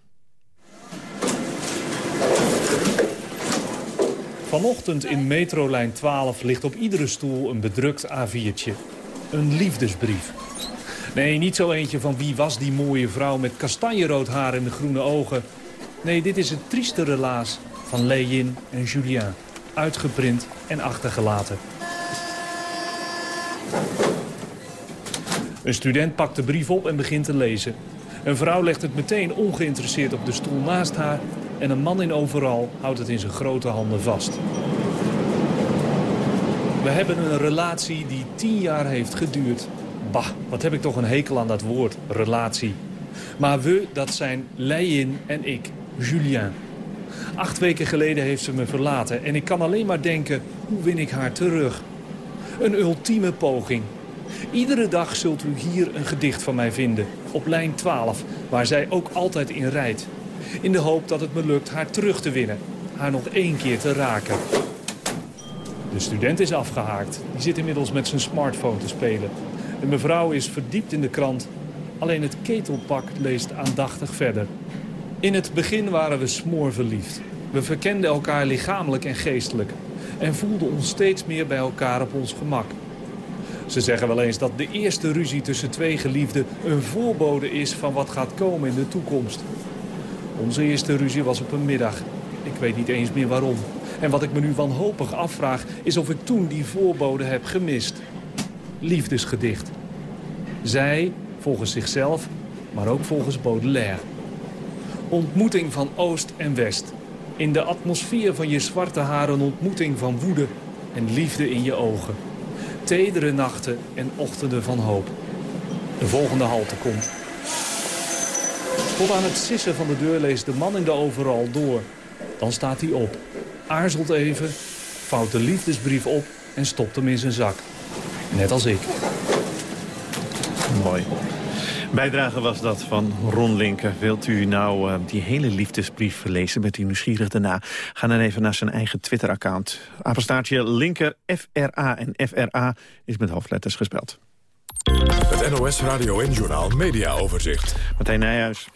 [SPEAKER 33] Vanochtend in metrolijn 12 ligt op iedere stoel een bedrukt A4'tje. Een liefdesbrief. Nee, niet zo eentje van wie was die mooie vrouw met kastanjerood haar en de groene ogen... Nee, dit is het trieste relaas van Leyin en Julien. Uitgeprint en achtergelaten. Een student pakt de brief op en begint te lezen. Een vrouw legt het meteen ongeïnteresseerd op de stoel naast haar... en een man in overal houdt het in zijn grote handen vast. We hebben een relatie die tien jaar heeft geduurd. Bah, wat heb ik toch een hekel aan dat woord, relatie. Maar we, dat zijn Leyin en ik. Julien. Acht weken geleden heeft ze me verlaten en ik kan alleen maar denken, hoe win ik haar terug? Een ultieme poging. Iedere dag zult u hier een gedicht van mij vinden, op lijn 12, waar zij ook altijd in rijdt. In de hoop dat het me lukt haar terug te winnen, haar nog één keer te raken. De student is afgehaakt. Die zit inmiddels met zijn smartphone te spelen. De mevrouw is verdiept in de krant. Alleen het ketelpak leest aandachtig verder. In het begin waren we smoorverliefd. We verkenden elkaar lichamelijk en geestelijk. En voelden ons steeds meer bij elkaar op ons gemak. Ze zeggen wel eens dat de eerste ruzie tussen twee geliefden... een voorbode is van wat gaat komen in de toekomst. Onze eerste ruzie was op een middag. Ik weet niet eens meer waarom. En wat ik me nu wanhopig afvraag... is of ik toen die voorbode heb gemist. Liefdesgedicht. Zij, volgens zichzelf, maar ook volgens Baudelaire. Ontmoeting van Oost en West. In de atmosfeer van je zwarte haar een ontmoeting van woede en liefde in je ogen. Tedere nachten en ochtenden van hoop. De volgende halte komt. Tot aan het sissen van de deur leest de man in de overal door. Dan staat hij op, aarzelt even, vouwt de liefdesbrief op en stopt hem in zijn zak. Net als ik.
[SPEAKER 4] Mooi. Bijdrage was dat van Ron Linker. Wilt u nou uh, die hele liefdesbrief lezen? Bent u nieuwsgierig daarna? Ga dan even naar zijn eigen Twitter-account. Apenstaartje Linker, FRA. En FRA is met hoofdletters gespeld.
[SPEAKER 1] Het NOS Radio en Journaal Media Overzicht.
[SPEAKER 4] Martijn Nijhuis.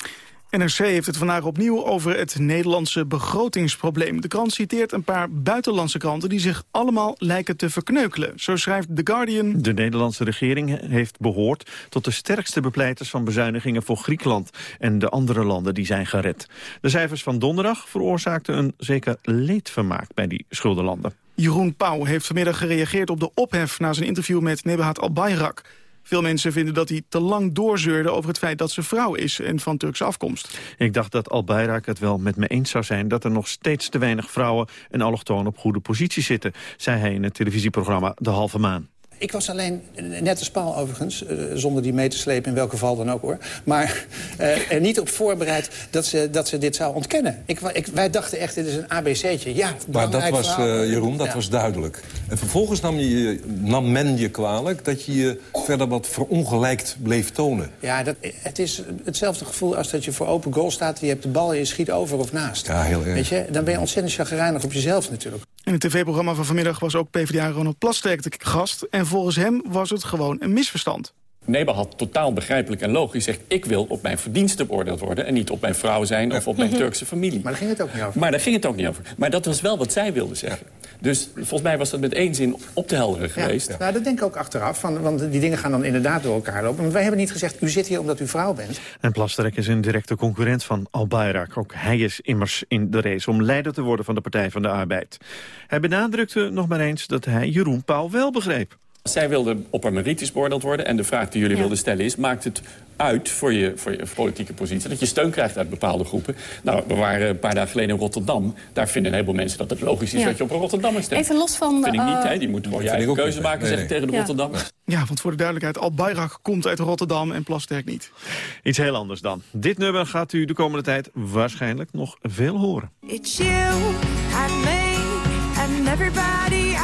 [SPEAKER 34] NRC heeft het vandaag opnieuw over het Nederlandse begrotingsprobleem. De krant citeert een paar buitenlandse kranten die zich allemaal lijken te verkneukelen. Zo schrijft The Guardian...
[SPEAKER 4] De Nederlandse regering heeft behoord tot de sterkste bepleiters van bezuinigingen voor Griekenland en de andere landen die zijn gered. De cijfers van donderdag veroorzaakten een zeker leedvermaak bij die schuldenlanden.
[SPEAKER 34] Jeroen Pauw heeft vanmiddag gereageerd op de ophef na zijn interview met Nebahat Al-Bayrak. Veel mensen vinden dat hij te lang doorzeurde over het feit dat ze vrouw is en van Turkse afkomst.
[SPEAKER 4] Ik dacht dat Al-Bayrak het wel met me eens zou zijn dat er nog steeds te weinig vrouwen en allochtonen op goede posities zitten, zei hij in het televisieprogramma De Halve Maan.
[SPEAKER 35] Ik was alleen, net als Paul overigens, uh, zonder die mee te slepen in welk geval dan ook hoor... maar uh, er niet op voorbereid dat ze, dat ze dit zou ontkennen. Ik, ik, wij dachten echt, dit is een ABC'tje. Ja,
[SPEAKER 36] maar dat was, uh, Jeroen, dat ja. was duidelijk. En vervolgens nam, je, nam men je kwalijk dat je je verder wat verongelijkt bleef tonen.
[SPEAKER 35] Ja, dat, het is hetzelfde gevoel als dat je voor open goal staat... je hebt de bal en je schiet over of naast.
[SPEAKER 36] Ja, heel erg.
[SPEAKER 35] Weet je, dan ben je ontzettend chagrijnig op jezelf natuurlijk.
[SPEAKER 34] In het tv-programma van vanmiddag was ook PvdA Ronald Plasterk de gast... en volgens hem was het gewoon een misverstand.
[SPEAKER 37] Neba had totaal begrijpelijk en logisch zegt... ik wil op mijn verdiensten beoordeeld worden... en niet op mijn vrouw zijn of op mijn Turkse familie.
[SPEAKER 35] Maar daar ging het ook niet over.
[SPEAKER 37] Maar daar ging het ook niet over. Maar dat was wel wat zij wilde zeggen. Dus volgens mij was dat met één zin op te helderen geweest.
[SPEAKER 35] Ja, nou, dat denk ik ook achteraf, van, want die dingen gaan dan inderdaad door elkaar lopen. Want wij hebben niet gezegd, u zit hier omdat u vrouw bent.
[SPEAKER 4] En Plasterk is een directe concurrent van Al Bayrak. Ook hij is immers in de race om leider te worden van de Partij van de Arbeid. Hij benadrukte nog maar eens dat hij Jeroen Pauw wel begreep.
[SPEAKER 37] Zij wilde op haar merites beoordeeld worden. En de vraag die jullie wilden stellen is... maakt het uit voor je, voor je politieke positie... dat je steun krijgt uit bepaalde groepen? Nou, we waren een paar dagen geleden in Rotterdam. Daar vinden een heleboel mensen dat het logisch is
[SPEAKER 38] Ja.
[SPEAKER 37] dat je op een Rotterdammer stemt.
[SPEAKER 38] Even los van...
[SPEAKER 37] Vind ik niet,
[SPEAKER 38] eh,
[SPEAKER 37] hè? Die moeten gewoon je eigen keuze maken, zeg ik tegen de
[SPEAKER 38] Ja.
[SPEAKER 37] Rotterdammers.
[SPEAKER 34] Ja, want voor de duidelijkheid, Al Bayrak komt uit Rotterdam en Plasterk niet.
[SPEAKER 4] Iets heel anders dan. Dit nummer gaat u de komende tijd waarschijnlijk nog veel horen.
[SPEAKER 39] It's you and me and everybody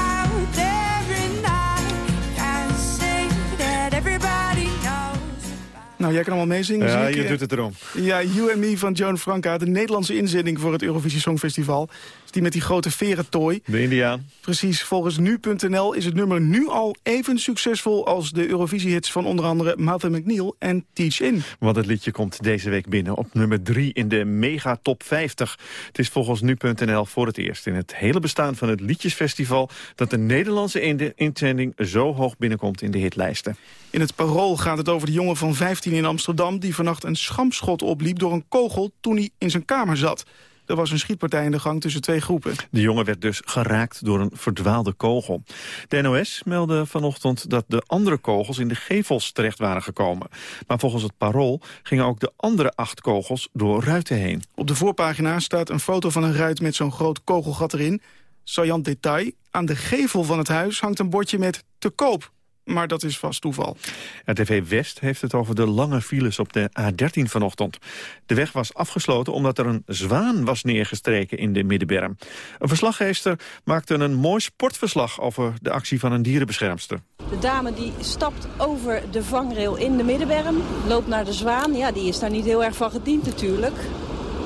[SPEAKER 34] Nou, jij kan allemaal meezingen.
[SPEAKER 4] Ja, je doet het erom.
[SPEAKER 34] Ja, You and Me van Joan Franca, de Nederlandse inzending voor het Eurovisie Songfestival. Is die met die grote verentooi.
[SPEAKER 4] De Indiaan.
[SPEAKER 34] Precies, volgens nu.nl is het nummer nu al even succesvol als de Eurovisiehits van onder andere Martha McNeil en Teach In.
[SPEAKER 4] Want het liedje komt deze week binnen op nummer 3 in de mega top 50. Het is volgens nu.nl voor het eerst in het hele bestaan van het liedjesfestival... dat de Nederlandse in- inzending zo hoog binnenkomt in de hitlijsten.
[SPEAKER 34] In het parool gaat het over de jongen van 15 in Amsterdam... die vannacht een schampschot opliep door een kogel toen hij in zijn kamer zat. Er was een schietpartij in de gang tussen twee groepen.
[SPEAKER 4] De jongen werd dus geraakt door een verdwaalde kogel. De NOS meldde vanochtend dat de andere kogels in de gevels terecht waren gekomen. Maar volgens het parool gingen ook de andere acht kogels door ruiten heen.
[SPEAKER 34] Op de voorpagina staat een foto van een ruit met zo'n groot kogelgat erin. Saillant detail, aan de gevel van het huis hangt een bordje met te koop. Maar dat is vast toeval.
[SPEAKER 4] RTV West heeft het over de lange files op de A13 vanochtend. De weg was afgesloten omdat er een zwaan was neergestreken in de Middenberm. Een verslaggever maakte een mooi sportverslag over de actie van een dierenbeschermster.
[SPEAKER 40] De dame die stapt over de vangrail in de middenberm, loopt naar de zwaan. Ja, die is daar niet heel erg van gediend natuurlijk.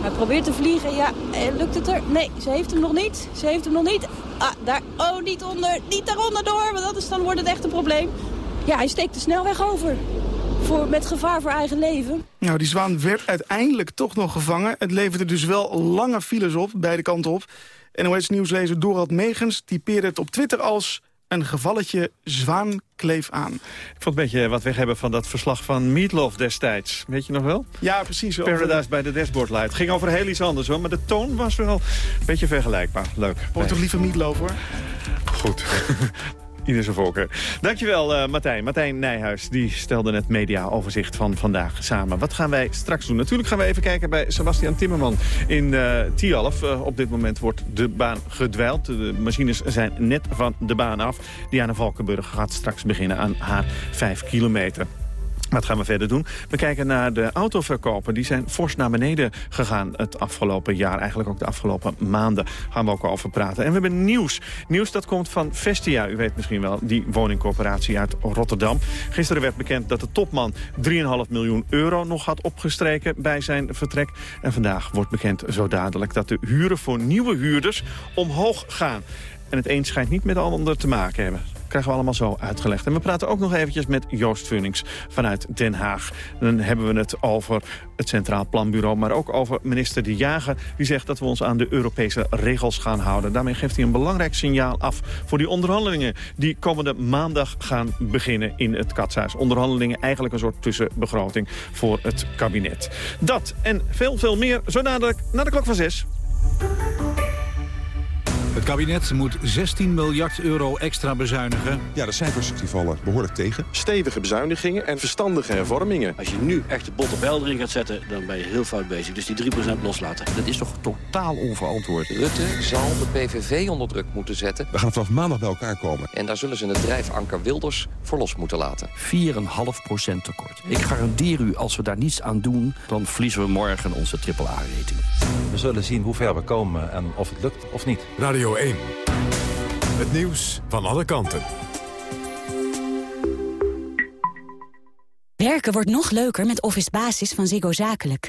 [SPEAKER 40] Hij probeert te vliegen. Ja, eh, lukt het er? Nee, ze heeft hem nog niet. Ze heeft hem nog niet. Ah, daar. Oh, niet onder. Niet daaronder door, want dat is, dan wordt het echt een probleem. Ja, hij steekt de snelweg over. Voor, met gevaar voor eigen leven.
[SPEAKER 34] Nou, die zwaan werd uiteindelijk toch nog gevangen. Het leverde dus wel lange files op, beide kanten op. NOS-nieuwslezer Dorald Megens typeerde het op Twitter als... een gevalletje zwaan kleef aan.
[SPEAKER 4] Ik vond een beetje wat weg hebben van dat verslag van Meatloaf destijds. Weet je nog wel?
[SPEAKER 34] Ja, precies. over-
[SPEAKER 4] Paradise bij de Dashboard Light. Het ging over heel iets anders hoor, maar de toon was wel een beetje vergelijkbaar. Leuk.
[SPEAKER 34] Wordt toch liever Meatloaf, hoor?
[SPEAKER 4] Goed. Ines Volker. Dankjewel uh, Martijn. Martijn Nijhuis die stelde het mediaoverzicht van vandaag samen. Wat gaan wij straks doen? Natuurlijk gaan we even kijken bij Sebastian Timmerman in uh, Tialf. Uh, op dit moment wordt de baan gedwijld. De machines zijn net van de baan af. Diana Valkenburg gaat straks beginnen aan haar 5 kilometer. Wat gaan we verder doen? We kijken naar de autoverkopen. Die zijn fors naar beneden gegaan het afgelopen jaar. Eigenlijk ook de afgelopen maanden gaan we ook over praten. En we hebben nieuws. Nieuws dat komt van Vestia. U weet misschien wel, die woningcorporatie uit Rotterdam. Gisteren werd bekend dat de topman 3,5 miljoen euro nog had opgestreken bij zijn vertrek. En vandaag wordt bekend zo dadelijk dat de huren voor nieuwe huurders omhoog gaan. En het een schijnt niet met de ander te maken hebben krijgen we allemaal zo uitgelegd. En we praten ook nog eventjes met Joost Vunnings vanuit Den Haag. Dan hebben we het over het Centraal Planbureau, maar ook over minister De Jager... die zegt dat we ons aan de Europese regels gaan houden. Daarmee geeft hij een belangrijk signaal af voor die onderhandelingen... die komende maandag gaan beginnen in het Katshuis. Onderhandelingen eigenlijk een soort tussenbegroting voor het kabinet. Dat en veel, veel meer zo dadelijk na de klok van zes.
[SPEAKER 41] Het kabinet moet 16 miljard euro extra bezuinigen.
[SPEAKER 1] Ja, de cijfers die vallen behoorlijk tegen.
[SPEAKER 42] Stevige bezuinigingen en verstandige hervormingen.
[SPEAKER 43] Als je nu echt de bot op erin gaat zetten, dan ben je heel fout bezig. Dus die 3% loslaten.
[SPEAKER 1] Dat is toch totaal onverantwoord.
[SPEAKER 44] Rutte zal de PVV onder druk moeten zetten.
[SPEAKER 1] We gaan vanaf maandag bij elkaar komen.
[SPEAKER 44] En daar zullen ze het drijfanker Wilders voor los moeten laten.
[SPEAKER 45] 4,5% tekort. Ik garandeer u, als we daar niets aan doen... dan verliezen we morgen onze AAA-rating.
[SPEAKER 46] We zullen zien hoe ver we komen en of het lukt of niet.
[SPEAKER 1] Radio 1. Het nieuws van alle kanten.
[SPEAKER 47] Werken wordt nog leuker met Office Basis van Ziggo Zakelijk.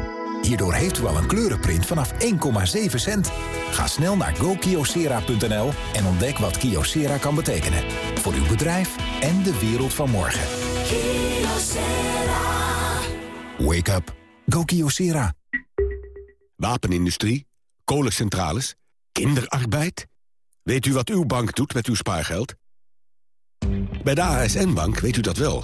[SPEAKER 38] Hierdoor heeft u al een kleurenprint vanaf 1,7 cent. Ga snel naar gokyocera.nl en ontdek wat Kyocera kan betekenen. Voor uw bedrijf en de wereld van morgen. Wake up. Go Kyocera.
[SPEAKER 21] Wapenindustrie, kolencentrales, kinderarbeid. Weet u wat uw bank doet met uw spaargeld? Bij de ASN-bank weet u dat wel.